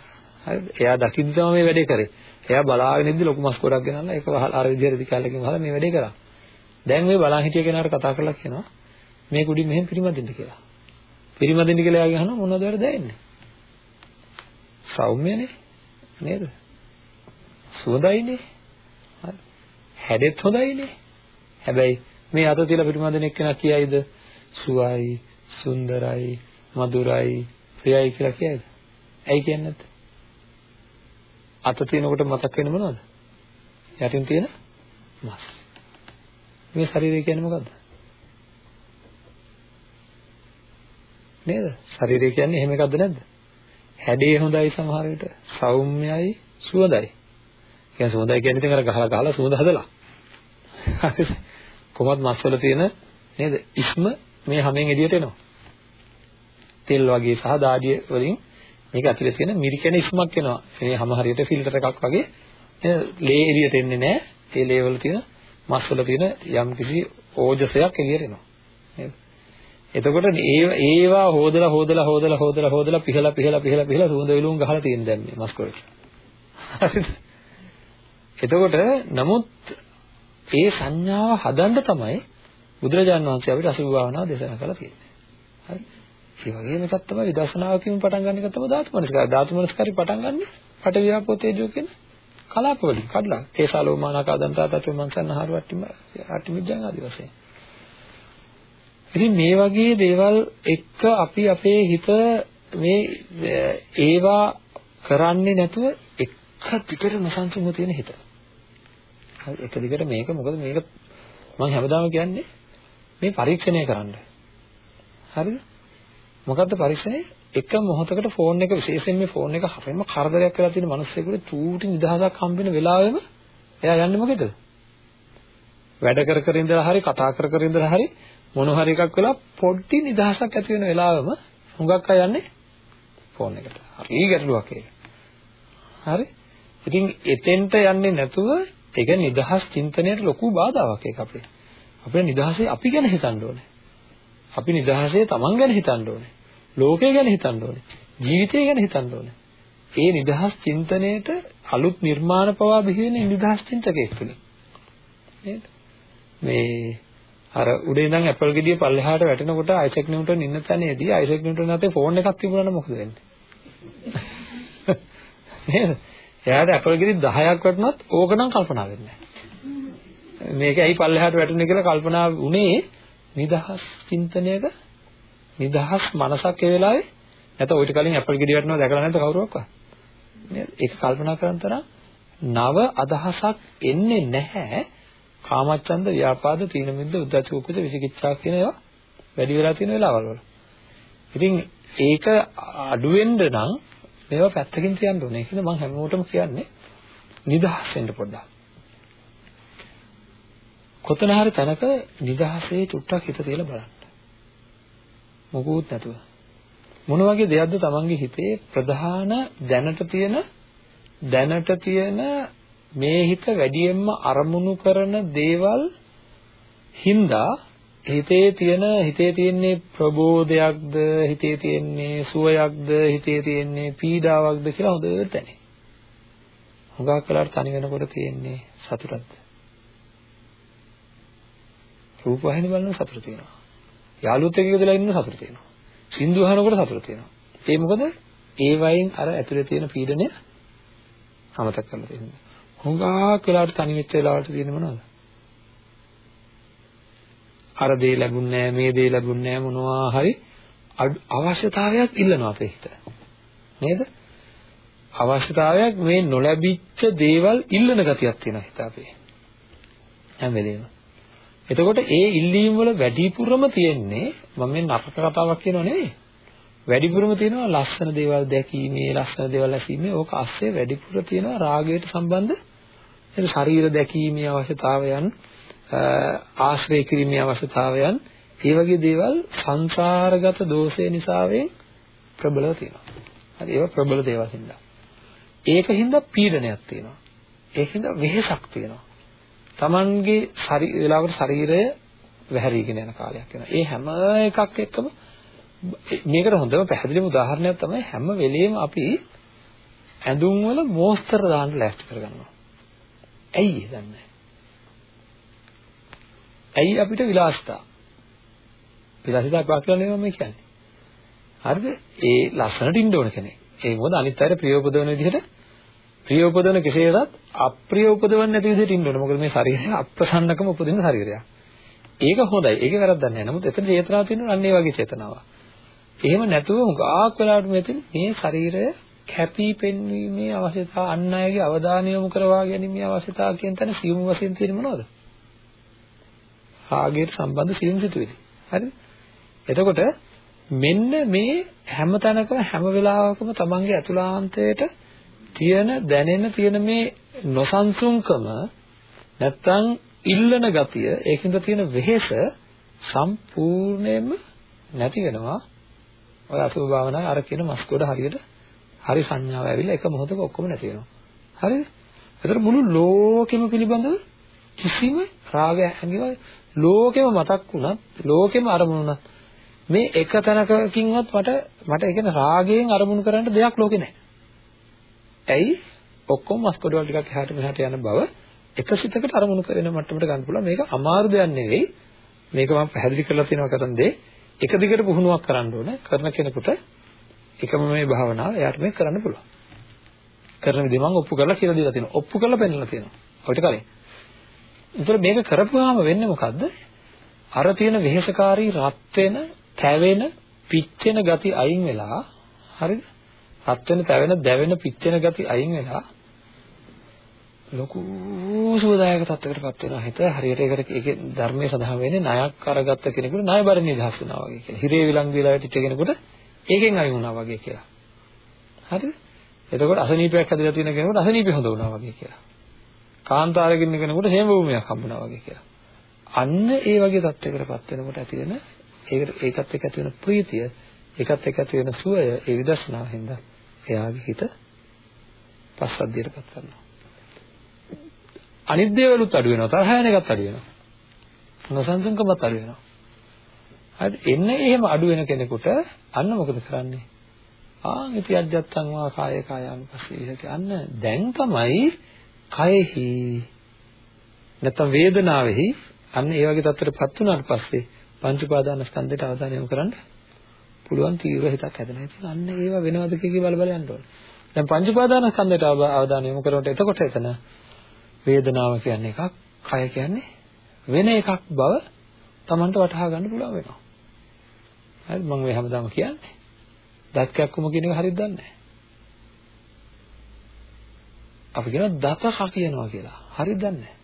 හරිද එයා දකින්න තමයි මේ වැඩේ කරේ. එයා බලාගෙන ඉඳි ලොකු මස් ගොඩක් ගෙනල්ලා ඒක වහලා අර විදිහට රෙදි කැල්ලකින් වහලා මේ වැඩේ කරා. දැන් මේ බලන් හිටිය කෙනාට කතා කරලා කියනවා. මේ කුඩින් මෙහෙම පිරිමදින්න කියලා. පිරිමදින්න කියලා යාගෙන අහනවා මොනවද වර දැනෙන්නේ? සෞම්‍යනේ නේද? සුවඳයිනේ. හරි. හැඩෙත් හොඳයිනේ. හැබැයි මේ අත තියලා පිරිමදින එක්කෙනා කියයිද? සුවයි, සුන්දරයි, මధుරයි, ප්‍රියයි කියලා කියයිද? ඇයි කියන්නේ නැත්තේ? අත තිනකොට මතක් වෙන්නේ මොනවද? යටින් තියෙන මස්. මේ ශරීරය කියන්නේ මොකද්ද? නේද? ශරීරය කියන්නේ එහෙම එකක්ද නැද්ද? හැඩේ හොඳයි සමහර විට සෞම්‍යයි සුවඳයි. කියන්නේ සුවඳයි කියන්නේ ඉතින් අර ගහලා ගහලා සුවඳ හදලා. හරිද? කොහොමද මස්වල තියෙන නේද? ඉස්ම මේ හැමෙන් එළියට එනවා. තෙල් වගේ සහ දාඩිය වලින් මේක ඇතුලේ තියෙන මිරිකෙන ඉස්මක් එනවා. මේ හැම හරියට ෆිල්ටර් එකක් වගේ ලේ එළියට එන්නේ නැහැ. ඒ ලේ වල තියෙන මස්වල තියෙන යම් කිසි ඕජසයක් එළියට එනවා. නේද? එතකොට ඒවා හොදලා හොදලා හොදලා හොදලා හොදලා පිහලා පිහලා පිහලා පිහලා සුවඳ විලවුන් ගහලා තියෙන දැන් මේ මස්කොලට. හරිද? එතකොට නමුත් ඒ සංඥාව හදන්න තමයි බුදුරජාණන් වහන්සේ අපිට අසුභ භාවනාව දේශනා කරලා තියෙන්නේ. හරි? ඒ වගේම එකක් තමයි විදර්ශනාවකින් පටන් ගන්න එක තමයි ධාතු මනස්කාරය. ධාතු මනස්කාරය පටන් ගන්න පට වියාපෝ තේජෝ කියන කලාප වලින් කඩලා කේසාලෝ මානකා දන්තා තතු මංසන්න හර වට්ටි අට්ටි මිජ්ජං ආදී වශයෙන්. ඉතින් මේ වගේ දේවල් එක්ක අපි අපේ හිත මේ ඒවා කරන්නේ නැතුව එක දිගට නොසන්සුන්ව තියෙන හිත. හරි එක දිගට මේක මොකද මේක මම හැමදාම කියන්නේ මේ පරීක්ෂණය කරන්න. හරිද? මොකද්ද පරීක්ෂණය? එක මොහොතකට ෆෝන් එක විශේෂයෙන් මේ ෆෝන් එක හරියම කරදරයක් කරලා තියෙන මිනිස්සුෙකුට චූටි නිදහසක් හම්බෙන වෙලාවෙම එයා යන්නේ මොකේද? වැඩ කර කර ඉඳලා හරි කතා කර කර ඉඳලා හරි මොන හරි එකක් වෙලා පොඩි නිදහසක් ඇති වෙන වෙලාවෙම හුඟක් අය යන්නේ ෆෝන් එකට. හරි ගැටලුවක් ඒක. හරි? ඉතින් එතෙන්ට යන්නේ නැතුව ඒක නිදහස් චින්තනයට ලොකු බාධාවක් ඒක අපේ. අපේ නිදහසේ අපි ගැන හිතන්න ඕනේ. අපි නිදහසේ Taman ගැන හිතන්න ඕනේ. ලෝකය ගැන හිතන්න ඕනේ. ජීවිතය ගැන හිතන්න ඕනේ. ඒ නිදහස් චින්තනයේට අලුත් නිර්මාණ පවා බිහිවෙන්නේ නිදහස් චින්තකයෙක් තුලින්. නේද? මේ අර උඩේ ඉඳන් ඇපල් ගෙඩිය පල්ලෙහාට වැටෙනකොට අයිසෙක් නිව්ටන් ඉන්න තැනේදී අයිසෙක් නිව්ටන් අතේ ෆෝන් එකක් තිබුණා නම් මොකද වෙන්නේ? [laughs] නේද? එයාට ඇපල් ගෙඩි 10ක් වටනත් ඕක නම් කල්පනා වෙන්නේ නැහැ. මේක ඇයි පල්ලෙහාට වැටෙන්නේ කියලා කල්පනා වුණේ නිදහස් චින්තනයක නිදහස් මනසක් ඒ වෙලාවේ නැත්නම් ඔයිට කලින් ඇපල් ගෙඩි වටනවා දැකලා නැද්ද කවුරුවක්වත්? නේද? ඒක කල්පනා කරන තරම් නව අදහසක් එන්නේ නැහැ. කාමච්ඡන්ද, ව්‍යාපාද, තීන මිද්ද, උද්ධච්ච කුච්ච, විචිකිච්ඡා කියන ඒවා වැඩි වෙලා තියෙන වෙලාවල් වල. ඉතින් ඒක අඩු වෙන්න නම් මේවා පැත්තකින් තියන්න ඕනේ. ඒකද මම හැමෝටම කියන්නේ නිදහස් වෙන්න පොඩ්ඩක්. කොතන හරි තැනක නිදහසේ චුට්ටක් හිත තියලා බලන්න. මොකුත් නැතුව. මොන වගේ දෙයක්ද Tamange හිතේ ප්‍රධාන දැනට තියෙන දැනට තියෙන මේ හිත වැඩියෙන්ම අරමුණු කරන දේවල් හින්දා හිතේ තියෙන හිතේ තියෙන්නේ ප්‍රබෝධයක්ද හිතේ තියෙන්නේ සුවයක්ද හිතේ තියෙන්නේ පීඩාවක්ද කියලා හොඳට දැනේ. හුඟක් වෙලාවට තනි වෙනකොට තියෙන්නේ සතුටක්ද? රූප වහින බලන සතුට තියෙනවා. යාළුවොත් එක්ක ඉඳලා ඉන්න සතුට තියෙනවා. සින්දු අහනකොට සතුට තියෙනවා. ඒ මොකද ඒ වයින් අර ඇතුලේ තියෙන පීඩනය අමතක කරලා තියෙනවා. හුඟක් වෙලාවට තනි වෙච්ච වෙලාවට තියෙන්නේ මොනවද? අර දේ ලැබුණේ නැහැ මේ දේ ලැබුණේ නැහැ මොනවා හරි අවශ්‍යතාවයක් ඉල්ලනවා අපේ හිත. නේද? අවශ්‍යතාවයක් මේ නොලැබිච්ච දේවල් ඉල්ලන ගතියක් තියෙනවා හිත අපේ. හැම වෙලේම. එතකොට ඒ ඉල්ලීම් වල වැඩිපුරම තියෙන්නේ මම මේ නරක කතාවක් කියනව නෙවෙයි. වැඩිපුරම තියෙනවා ලස්සන දේවල් දැකීමේ, ලස්සන දේවල් ඇසීමේ ඕක ASCII වැඩිපුර තියෙනවා රාගයට සම්බන්ධ එතන ශරීර දැකීමේ අවශ්‍යතාවයන්, ආශ්‍රය කිරීමේ අවශ්‍යතාවයන්, ඒ වගේ දේවල් සංසාරගත දෝෂය නිසාවෙන් ප්‍රබලව තියෙනවා. හරි ඒවා ප්‍රබල දේවල් හින්දා. ඒක හින්දා පීඩනයක් තියෙනවා. ඒක හින්දා වෙහෙසක් තියෙනවා. Tamanගේ වෙලාවකට ශරීරය වැහැරීගෙන යන කාලයක් වෙනවා. ඒ හැම එකක් එක්කම මේකට හොඳම පැහැදිලිම උදාහරණයක් තමයි හැම වෙලෙම අපි ඇඳුම් වල මෝස්තර දාන්න ලෑස්ති කරගන්නවා. ඇයි ඒ දන්නේ? ඇයි අපිට විලාසිතා? විලාසිතා පාක්ලා නෙමෙයි මම කියන්නේ. හරිද? ඒ ලස්සනට ඉන්න ඕන කෙනෙක්. ඒ මොකද අනිත් අයට ප්‍රිය උපදවන විදිහට ප්‍රිය උපදවන කෙසේවත් අප්‍රිය උපදවන්නේ නැති විදිහට ඉන්න ඕනේ. මොකද මේ ශරීරය අප්‍රසන්නකම උපදින ශරීරයක්. ඒක හොඳයි. ඒකේ වැරද්දක් නැහැ. නමුත් එතන චේතනාවක් තියෙනවා අන්න ඒ වගේ චේතනාවක්. එහෙම නැතුව හුඟක් වෙලාවට මෙතන මේ ශරීරය කැපී පෙන්වීමේ අවශ්‍යතාව අන් අයගේ අවධානය යොමු කරවා ගැනීමේ අවශ්‍යතාව කියන තැන සියුම් වශයෙන් තියෙන මොනවද? රාගයට සම්බන්ධ සියුම් සිතුවිලි. හරිද? එතකොට මෙන්න මේ හැම තැනකම හැම වෙලාවකම තමන්ගේ අතුලාන්තයට තියෙන දැනෙන තියෙන මේ නොසන්සුන්කම නැත්තම් ඉල්ලන ගතිය ඒකින්ද තියෙන වෙහෙස සම්පූර්ණයෙන්ම නැති වෙනවා ඔය අසුභ භාවනාවේ අර කියන මස් කොට හරියට හරි සංඥාව ඇවිල්ලා එක මොහොතක ඔක්කොම නැති වෙනවා. හරිද? ඒතර මුළු ලෝකෙම පිළිබඳව කිසිම රාග හැඟීම ලෝකෙම මතක් වුණත් ලෝකෙම අරමුණුණත් මේ එක තැනකකින්වත් මට මට ඒ කියන්නේ රාගයෙන් අරමුණු කරන්න දෙයක් ලෝකේ නැහැ. ඇයි? ඔක්කොම මස් කොටවල් ටිකක් එහාට මෙහාට යන බව එක සිතකට අරමුණු කරන මට්ටමට ගන්න පුළුවන්. මේක අමාරු දෙයක් නෙවෙයි. මේක මම පැහැදිලි කරලා තියෙනවා කතන්දේ. එක දිගට පුහුණුවක් කරන්න ඕනේ. කරන කෙනෙකුට එකම මේ භාවනාව එයාට මේ කරන්න පුළුවන්. කරන විදිහ මම ඔප්පු කරලා කියලා දීලා තියෙනවා. ඔප්පු කරලා පෙන්නලා තියෙනවා. ඔයිට කලින්. ඒතර මේක කරපුවාම වෙන්නේ මොකද්ද? අර තියෙන වෙහෙසකාරී රත් වෙන, තැවෙන, පිච්චෙන ගති අයින් වෙලා හරිද? රත් වෙන, තැවෙන, දැවෙන, පිච්චෙන ගති අයින් වෙලා ලොකු සුවදායක තත්යකටපත් වෙනවා. හිත හරියට ඒකට ඒකේ ධර්මයේ සඳහන් වෙන්නේ ණයක් අරගත්ත කෙනෙකුට ණය බර නිදහස් වෙනවා වගේ කියලා. හිරේ විලං දීලා වැටිච්ච කෙනෙකුට ඒකෙන් අයින් වුණා වගේ කියලා. හරිද? එතකොට අසනීපයක් හැදලා තියෙන කෙනෙකුට අසනීපය හොඳ වුණා වගේ කියලා. කාන්තාරකින් ඉන්න කෙනෙකුට හේම භූමියක් හම්බුණා වගේ කියලා. අන්න ඒ වගේ තත්යකටපත් වෙනකොට ඇති වෙන ඒකට ඒකත් එක්ක ඇති වෙන ප්‍රීතිය, ඒකත් එක්ක ඇති වෙන සුවය, ඒ විදර්ශනාව හින්දා එයාගේ හිත පස්සද්ධියටපත් කරනවා. අනිත් දේවලුත් අඩු වෙනවා, තරහ යන එකත් අඩු වෙනවා. නොසන්සුන්කමත් අඩු වෙනවා. හරි එන්නේ එහෙම අඩු වෙන කෙනෙකුට අන්න මොකද කරන්නේ? ආ ඉති අජත්තං වා කාය කායानुපස්සී විහෙති. අන්න දැන් තමයි කයෙහි නැත්නම් වේදනාවෙහි අන්න ඒ වගේ තත්ත්වයකටපත් වුණාට පස්සේ පංච උපාදාන ස්කන්ධයට අවධානය යොමු කරන්න පුළුවන් තීව්‍ර හිතක් හැදෙනවා. ඉතින් අන්න ඒව වෙනවද කිය බල බල යන්න ඕනේ. දැන් පංච උපාදාන ස්කන්ධයට අවධානය යොමු කරනකොට එතකොට එතන වේදනාව කියන්නේ එකක්, කය කියන්නේ වෙන එකක් බව Tamanට වටහා ගන්න පුළුවන් වෙනවා. හරිද? මම මේ හැමදාම කියන්නේ. දත් කැක්කුම කියන එක හරියට දන්නේ නැහැ. අපි කියනවා දත ක කියනවා කියලා. හරියට දන්නේ නැහැ.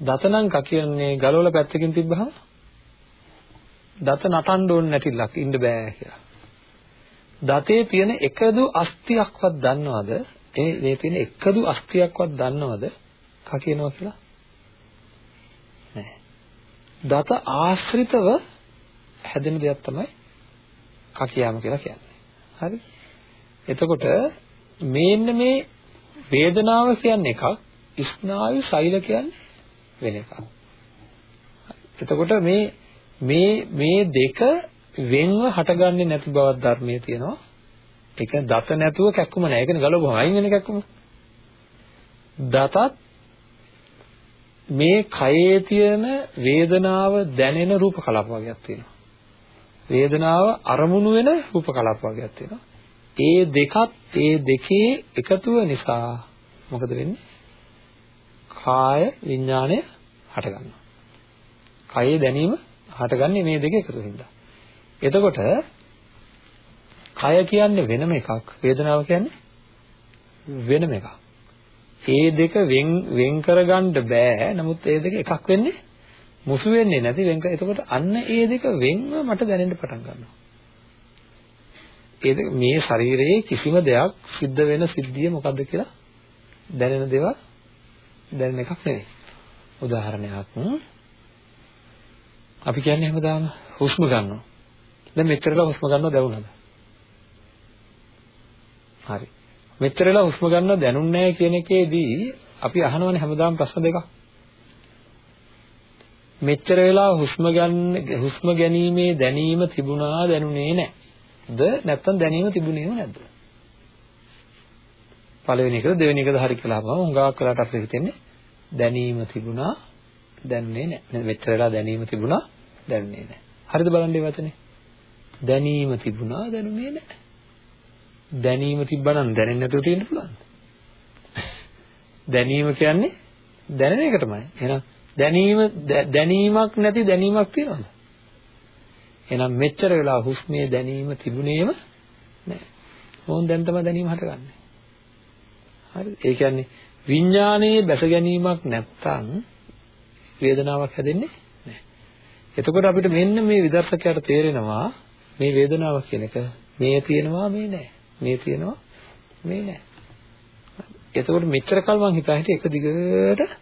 දත නම් ක කියන්නේ ගලවල පැත්තකින් තිබ්බහම දත නටන්න ඕනේ නැතිලක් ඉන්න බෑ කියලා. දතේ තියෙන එකදු අස්තියක්වත් දන්නවද? ඒ මේ තියෙන එකදු අස්තියක්වත් දන්නවද? ක කියනවා කියලා? නෑ. දත ආශ්‍රිතව හැදෙන දෙයක් තමයි කකියාම කියලා කියන්නේ. හරි? එතකොට මේන්න මේ වේදනාව කියන්නේ එකක්, ස්නායු සෛල කියන්නේ වෙන එකක්. එතකොට මේ මේ මේ දෙක වෙන්ව හටගන්නේ නැති බවක් ධර්මයේ තියෙනවා. ඒක දත නැතුව කැක්කුම නෑ. ඒකනේ ගලවපුවම අයින් වෙන කැක්කුම. දතත් මේ කයේ තියෙන වේදනාව දැනෙන රූප කලාප වර්ගයක් තියෙනවා. වේදනාව අරමුණු වෙන රූප කලාප වර්ගයක් තියෙනවා. ඒ දෙකත් ඒ දෙකේ එකතුව නිසා මොකද වෙන්නේ? කාය විඥාණය හටගන්නවා. කයේ දැනීම හටගන්නේ මේ දෙක එකතු වෙනවා. එතකොට කය කියන්නේ වෙනම එකක්, වේදනාව කියන්නේ වෙනම එකක්. ඒ දෙක වෙන් වෙන් කරගන්න බෑ. නමුත් ඒ දෙක එකක් වෙන්නේ මුසු වෙන්නේ නැති වෙන් කර. එතකොට අන්න ඒ දෙක වෙන්ව මට දැනෙන්න පටන් ගන්නවා. ඒ දෙක මේ ශරීරයේ කිසිම දෙයක් සිද්ධ වෙන සිද්ධිය මොකද්ද කියලා දැනෙන දේවල් දැනෙන එකක් නෙවෙයි. උදාහරණයක් අපි කියන්නේ හැමදාම හුස්ම ගන්නවා. දැන් මෙච්චරලා හුස්ම ගන්නව දැනුණාද? හරි. මෙච්චරලා හුස්ම ගන්නව දැනුන්නේ නැහැ කියන එකේදී අපි අහනවනේ හැමදාම ප්‍රශ්න දෙකක්. මෙච්චර වෙලා හුස්ම ගන්න හුස්ම ගැනීමේ දැනීම තිබුණා දැනුනේ නැද්ද නැත්නම් දැනීම තිබුණේම නැද්ද? පළවෙනි එකද දෙවෙනි එකද හරි කියලා අපම උංගාවක් කරලාට අපිට හිතෙන්නේ දැනීම තිබුණා දැනුනේ නැහැ. මෙච්චර වෙලා දැනීම තිබුණා දැනුනේ නැහැ. හරිද බලන්න මේ වචනේ? දැනීම තිබුණා දැනුනේ නැහැ. දැනීම තිබ්බනම් දැනෙන්නේ නැතුව තියෙන්න පුළුවන්ද දැනීම කියන්නේ දැනෙන එක තමයි එහෙනම් දැනීම දැනීමක් නැති දැනීමක් තියනවද? එහෙනම් මෙච්චර වෙලා හුස්මේ දැනීම තිබුණේම නැහැ. ඕන් දැන් තමයි දැනීම හටගන්නේ. හරිද? ඒ කියන්නේ විඥානයේ බැස ගැනීමක් නැත්තම් වේදනාවක් හැදෙන්නේ නැහැ. එතකොට අපිට මෙන්න මේ විදර්ශකයට තේරෙනවා මේ වේදනාව කියන එක මේ තියෙනවා මේ නැහැ. මේ තියෙනවා මේ නැහැ. එතකොට මෙච්චර කල් මං හිතා හිටියේ එක දිගට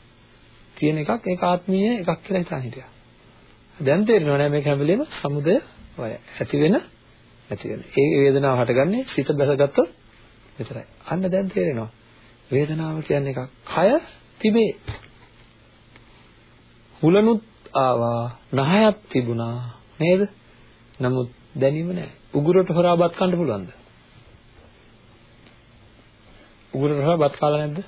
තියෙන එකක් ඒක ආත්මීය එකක් කියලා හිතාන හිටියා. දැන් තේරෙනවා නෑ මේක හැම වෙලේම සමුදය වය. ඇති වෙන නැති වෙන. ඒ වේදනාව හටගන්නේ සිත බැසගත්තොත් විතරයි. අන්න දැන් තේරෙනවා. වේදනාව කියන්නේ එකක්. කය තිබේ. හුලනුත් ආවා, නහයක් තිබුණා නේද? නමුත් දැනීම නෑ. උගුරට හොරා බත් කන්න පුළුවන්ද? උගුරට හොරා බත් කාලා නැද්ද?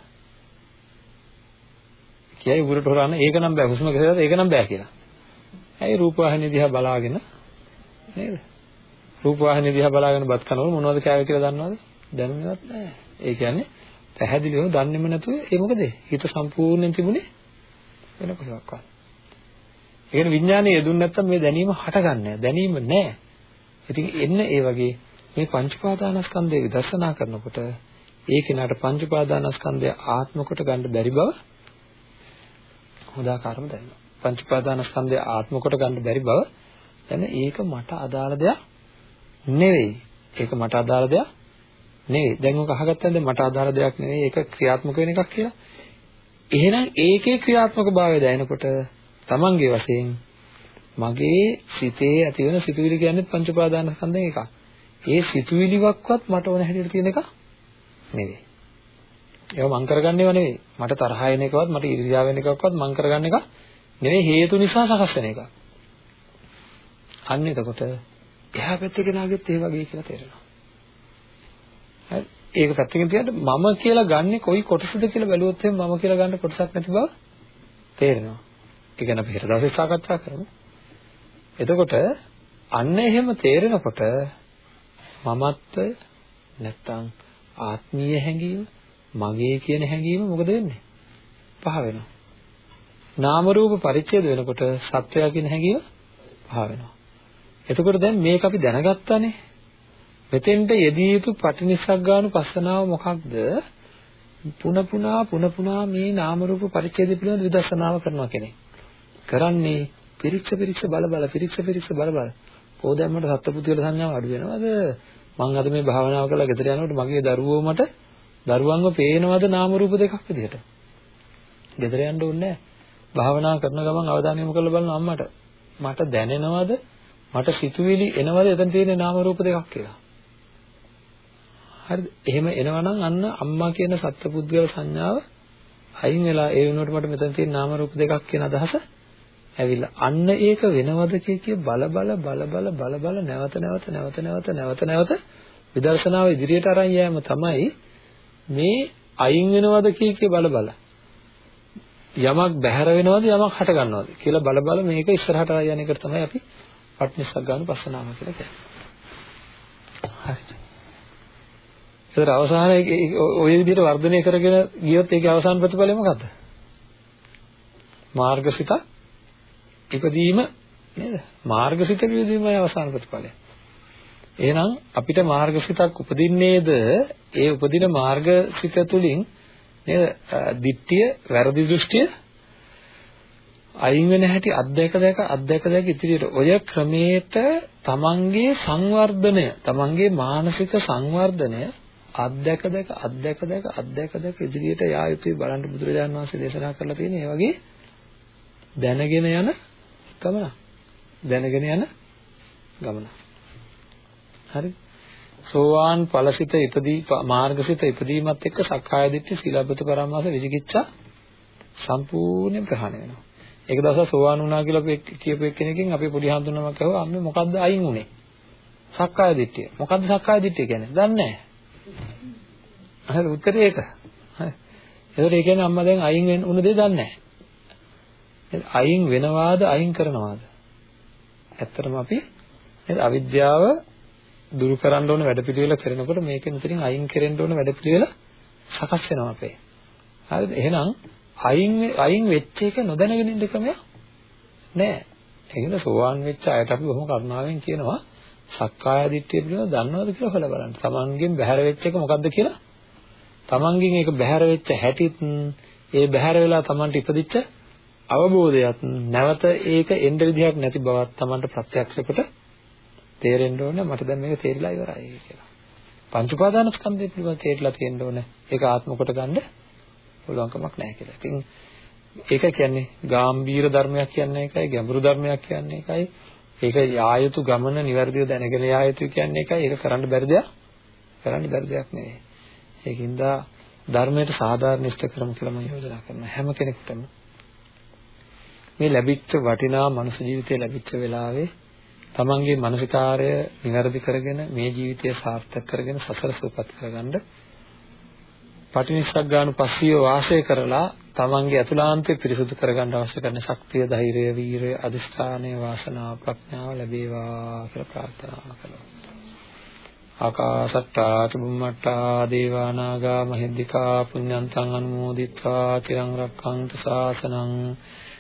කියයි උගුරට හොරන්න ඒක නම් බෑ හුස්ම ගසලා ඒක නම් බෑ කියලා. ඇයි රූපවාහිනිය දිහා බලාගෙන නේද? රූපවාහිනිය දිහා බලාගෙන බත් කනකොට මොනවද කෑවේ කියලා දන්නවද? දැනෙන්නේවත් නැහැ. ඒ කියන්නේ පැහැදිලිව දන්නේම නැතුව ඒ මොකද? හිත සම්පූර්ණයෙන් තිබුණේ වෙන කොහොමවත්. ඒ කියන්නේ විඥානය යෙදුන්නේ නැත්තම් මේ දැනීම හටගන්නේ දැනීම නැහැ. ඉතින් එන්න ඒ වගේ මේ පංච පාදානස්කන්ධය විදර්ශනා කරනකොට ඒ කෙනාට පංච පාදානස්කන්ධය ආත්ම කොට ගන්න බැරි බව හොදාකාරම දැනෙනවා. පංච පාදානස්කන්ධය ආත්ම කොට ගන්න බැරි බව දැන් ඒක මට අදාළ දෙයක් නෙවෙයි. ඒක මට අදාළ දෙයක් නෙවෙයි. දැන් ඔක අහගත්තද මට අදාළ දෙයක් නෙවෙයි. ඒක ක්‍රියාත්මක වෙන එකක් කියලා. එහෙනම් ඒකේ ක්‍රියාත්මක භාවය දැනෙනකොට තමන්ගේ වශයෙන් මගේ සිතේ ඇති වෙන සිතුවිලි කියන්නේ පංච පාදානස්කන්ධයෙන් එකක්. ඒ සිතුවිලිවක්වත් මට ඕන හැටියට තියෙන එක නෙවෙයි. ඒක මං කරගන්නේව නෙවෙයි. මට තරහ එන එකවත් මට ඉරියාව වෙන එකක්වත් මං කරගන්න එක නෙවෙයි හේතු නිසා සකස් වෙන එක. අන්න එතකොට එහා පැත්තේ කෙනාගෙත් ඒ වගේ කියලා තේරෙනවා. හරි. ඒක පැත්තකින් තියන්න මම කියලා ගන්නෙ කොයි කොටසද කියලා බැලුවොත් එහෙනම් මම කියලා ගන්න කොටසක් නැති බව තේරෙනවා. ඒ ගැන අපි හෙට දවසේ සාකච්ඡා කරමු. එතකොට අන්න එහෙම තේරෙනකොට මමත්වය නැත්තම් ආත්මීය හැඟීම මගේ කියන හැඟීම මොකද වෙන්නේ? පහ වෙනවා. නාම රූප පරිච්ඡේද වෙනකොට සත්‍යය කියන හැඟීම පහ වෙනවා. එතකොට දැන් මේක අපි දැනගත්තානේ. මෙතෙන්ට යෙදිය යුතු පටිනිස්සග්ගාණු පස්සනාව මොකක්ද? පුන පුනා පුන පුනා මේ නාම රූප පරිච්ඡේද පිළිබඳ විදර්ශනාව කරනවා කෙනෙක්. කරන්නේ පිරික්ස පිරික්ස බල බල පිරික්ස පිරික්ස බල බල. පොදැම්මට සත්පුද්ගල සංඥාව අඩු වෙනවද? මං අද මේ භාවනාව කරලා ගෙදර යනකොට මගේ දරුවෝ මට දරුවන්ව පේනවද නාම රූප දෙකක් විදිහට? ගෙදර යන්න ඕනේ නැහැ. භාවනා කරන ගමන් අවධානය යොමු කරලා බලන අම්මට මට දැනෙනවද මට සිතුවිලි එනවද එතන තියෙන නාම රූප දෙකක් කියලා. හරිද? එහෙම එනවනම් අන්න අම්මා කියන සත්පුද්ගල සංඥාව අයින් වෙලා ඒ වෙනුවට මට මෙතන තියෙන නාම රූප දෙකක් කියන අදහස ඇවිල්ලා අන්න ඒක වෙනවද කිය බල බල බල බල බල බල නැවත නැවත නැවත නැවත නැවත නැවත විදර්ශනාව ඉදිරියට අරන් යෑම තමයි මේ අයින් වෙනවද කිය කිය බල බල යමක් බැහැර වෙනවද යමක් හට ගන්නවද කියලා බල බල මේක ඉස්සරහට යන එකට තමයි අපි පට්නිස්සක් ගන්න පස්සනාව කියලා කියන්නේ. හරිද? ඒතර අවසානයේ ওই විදිහට වර්ධනය කරගෙන ගියොත් ඒකේ අවසාන ප්‍රතිඵලය මොකද්ද? මාර්ගසිත ඉපදීම නේද? මාර්ගසිත ඉපදීමයි අවසාන ප්‍රතිඵලය. එහෙනම් අපිට මාර්ගසිතක් උපදින්නේද ඒ උපදින මාර්ගසිත තුලින් නේද? දිට්ඨිය, වැරදි දෘෂ්ටිය අයින් වෙන හැටි අධ්‍යයක දැක අධ්‍යයක දැක ඉදිරියට ඔය ක්‍රමයට තමන්ගේ සංවර්ධනය තමන්ගේ මානසික සංවර්ධනය අධ්‍යයක දැක අධ්‍යයක දැක අධ්‍යයක දැක ඉදිරියට යා යුතුයි බලන්න බුදුරජාණන් වහන්සේ දේශනා කරලා තියෙන ඒ වගේ දැනගෙන යන ගමන දැනගෙන යන ගමන. හරි. සෝවාන් ඵලසිත ඉපදී මාර්ගසිත ඉපදීමත් එක්ක සක්කාය දිට්ඨි සීලබ්බත පරමාස විචිකිච්ඡා සම්පූර්ණයෙන් ප්‍රහාණය වෙනවා. ඒක දවසක් සෝවාන් වුණා කියලා කියපු එක්කෙනකින් අපි පොඩි හඳුනනමක් කවුවා අම්මේ මොකද්ද අයින් උනේ සක්කාය දිට්ඨිය. මොකද්ද සක්කාය දිට්ඨිය කියන්නේ? දන්නේ නැහැ. හරි උත්තරේ ඒක. හරි. ඒකට ඒ කියන්නේ අම්මා දැන් අයින් වෙන උන දේ දන්නේ නැහැ. අයින් වෙනවාද අයින් කරනවාද? ඇත්තටම අපි නේද අවිද්‍යාව දුරු කරන්න ඕන වැඩපිළිවෙල කරනකොට මේකෙන් උතරින් අයින් කරන්න ඕන වැඩපිළිවෙල සකස් වෙනවා අපේ. හරිද? එහෙනම් අයින් අයින් වෙච්ච එක නොදැනගෙන ඉන්න ක්‍රමයක් නෑ. ඒකද සෝවාන් වෙච්ච අයට අපි බොහොම කරුණාවෙන් කියනවා සක්කාය දිට්ඨිය පිළිබඳව දන්නවද කියලා හොයලා බලන්න. තමන්ගෙන් බැහැර වෙච්ච එක මොකද්ද කියලා? තමන්ගෙන් ඒක බැහැර වෙච්ච හැටිත් ඒ බැහැර වෙලා තමන්ට ඉපදිච්ච අවබෝධයත් නැවත ඒක එන්න විදිහක් නැති බවත් තමන්ට ප්‍රත්‍යක්ෂකට තේරෙන්න ඕනේ මට දැන් මේක තේරිලා ඉවරයි කියලා. පංච උපාදානස්කන්ධය පිළිබඳව තේරිලා තියෙන්න ඕනේ. ඒක ආත්ම කොට ගන්න පුළුවන්කමක් නැහැ කියලා. ඉතින් ඒක කියන්නේ ගාම්භීර ධර්මයක් කියන්නේ ඒකයි, ගැඹුරු ධර්මයක් කියන්නේ ඒකයි. ඒක යායුතු ගමන નિවර්දිව දැනගෙන යායුතු කියන්නේ ඒකයි. ඒක කරන්න බැරි දෙයක්. කරන්න බැරි දෙයක් නෙවෙයි. ඒකින්ද ධර්මයට සාධාරණ ඉෂ්ට කරමු කියලා මම යෝජනා කරනවා හැම කෙනෙකුටම. මේ ලැබිච්ච වටිනා මනුෂ්‍ය ජීවිතය ලැබිච්ච වෙලාවේ තමන්ගේ මානසිකාරය નિවැරදි කරගෙන මේ ජීවිතය සාර්ථක කරගෙන සසර සූපත් කරගන්න පටිනිස්සග්ගානුපස්සීව වාසය කරලා තමන්ගේ අතුලාන්තය පිරිසුදු කරගන්න අවශ්‍ය කරන ශක්තිය ධෛර්යය වීරය අදිස්ථානය වාසනාව ප්‍රඥාව ලැබේවා කියලා ප්‍රාර්ථනා කරනවා. ආකාසත්තා චුම්මට්ටා දේවා නාග මහිද්దికා පුඤ්ඤන්තං අනුමෝදිත්වා. තිරං රක්ඛන්තු ශාසනං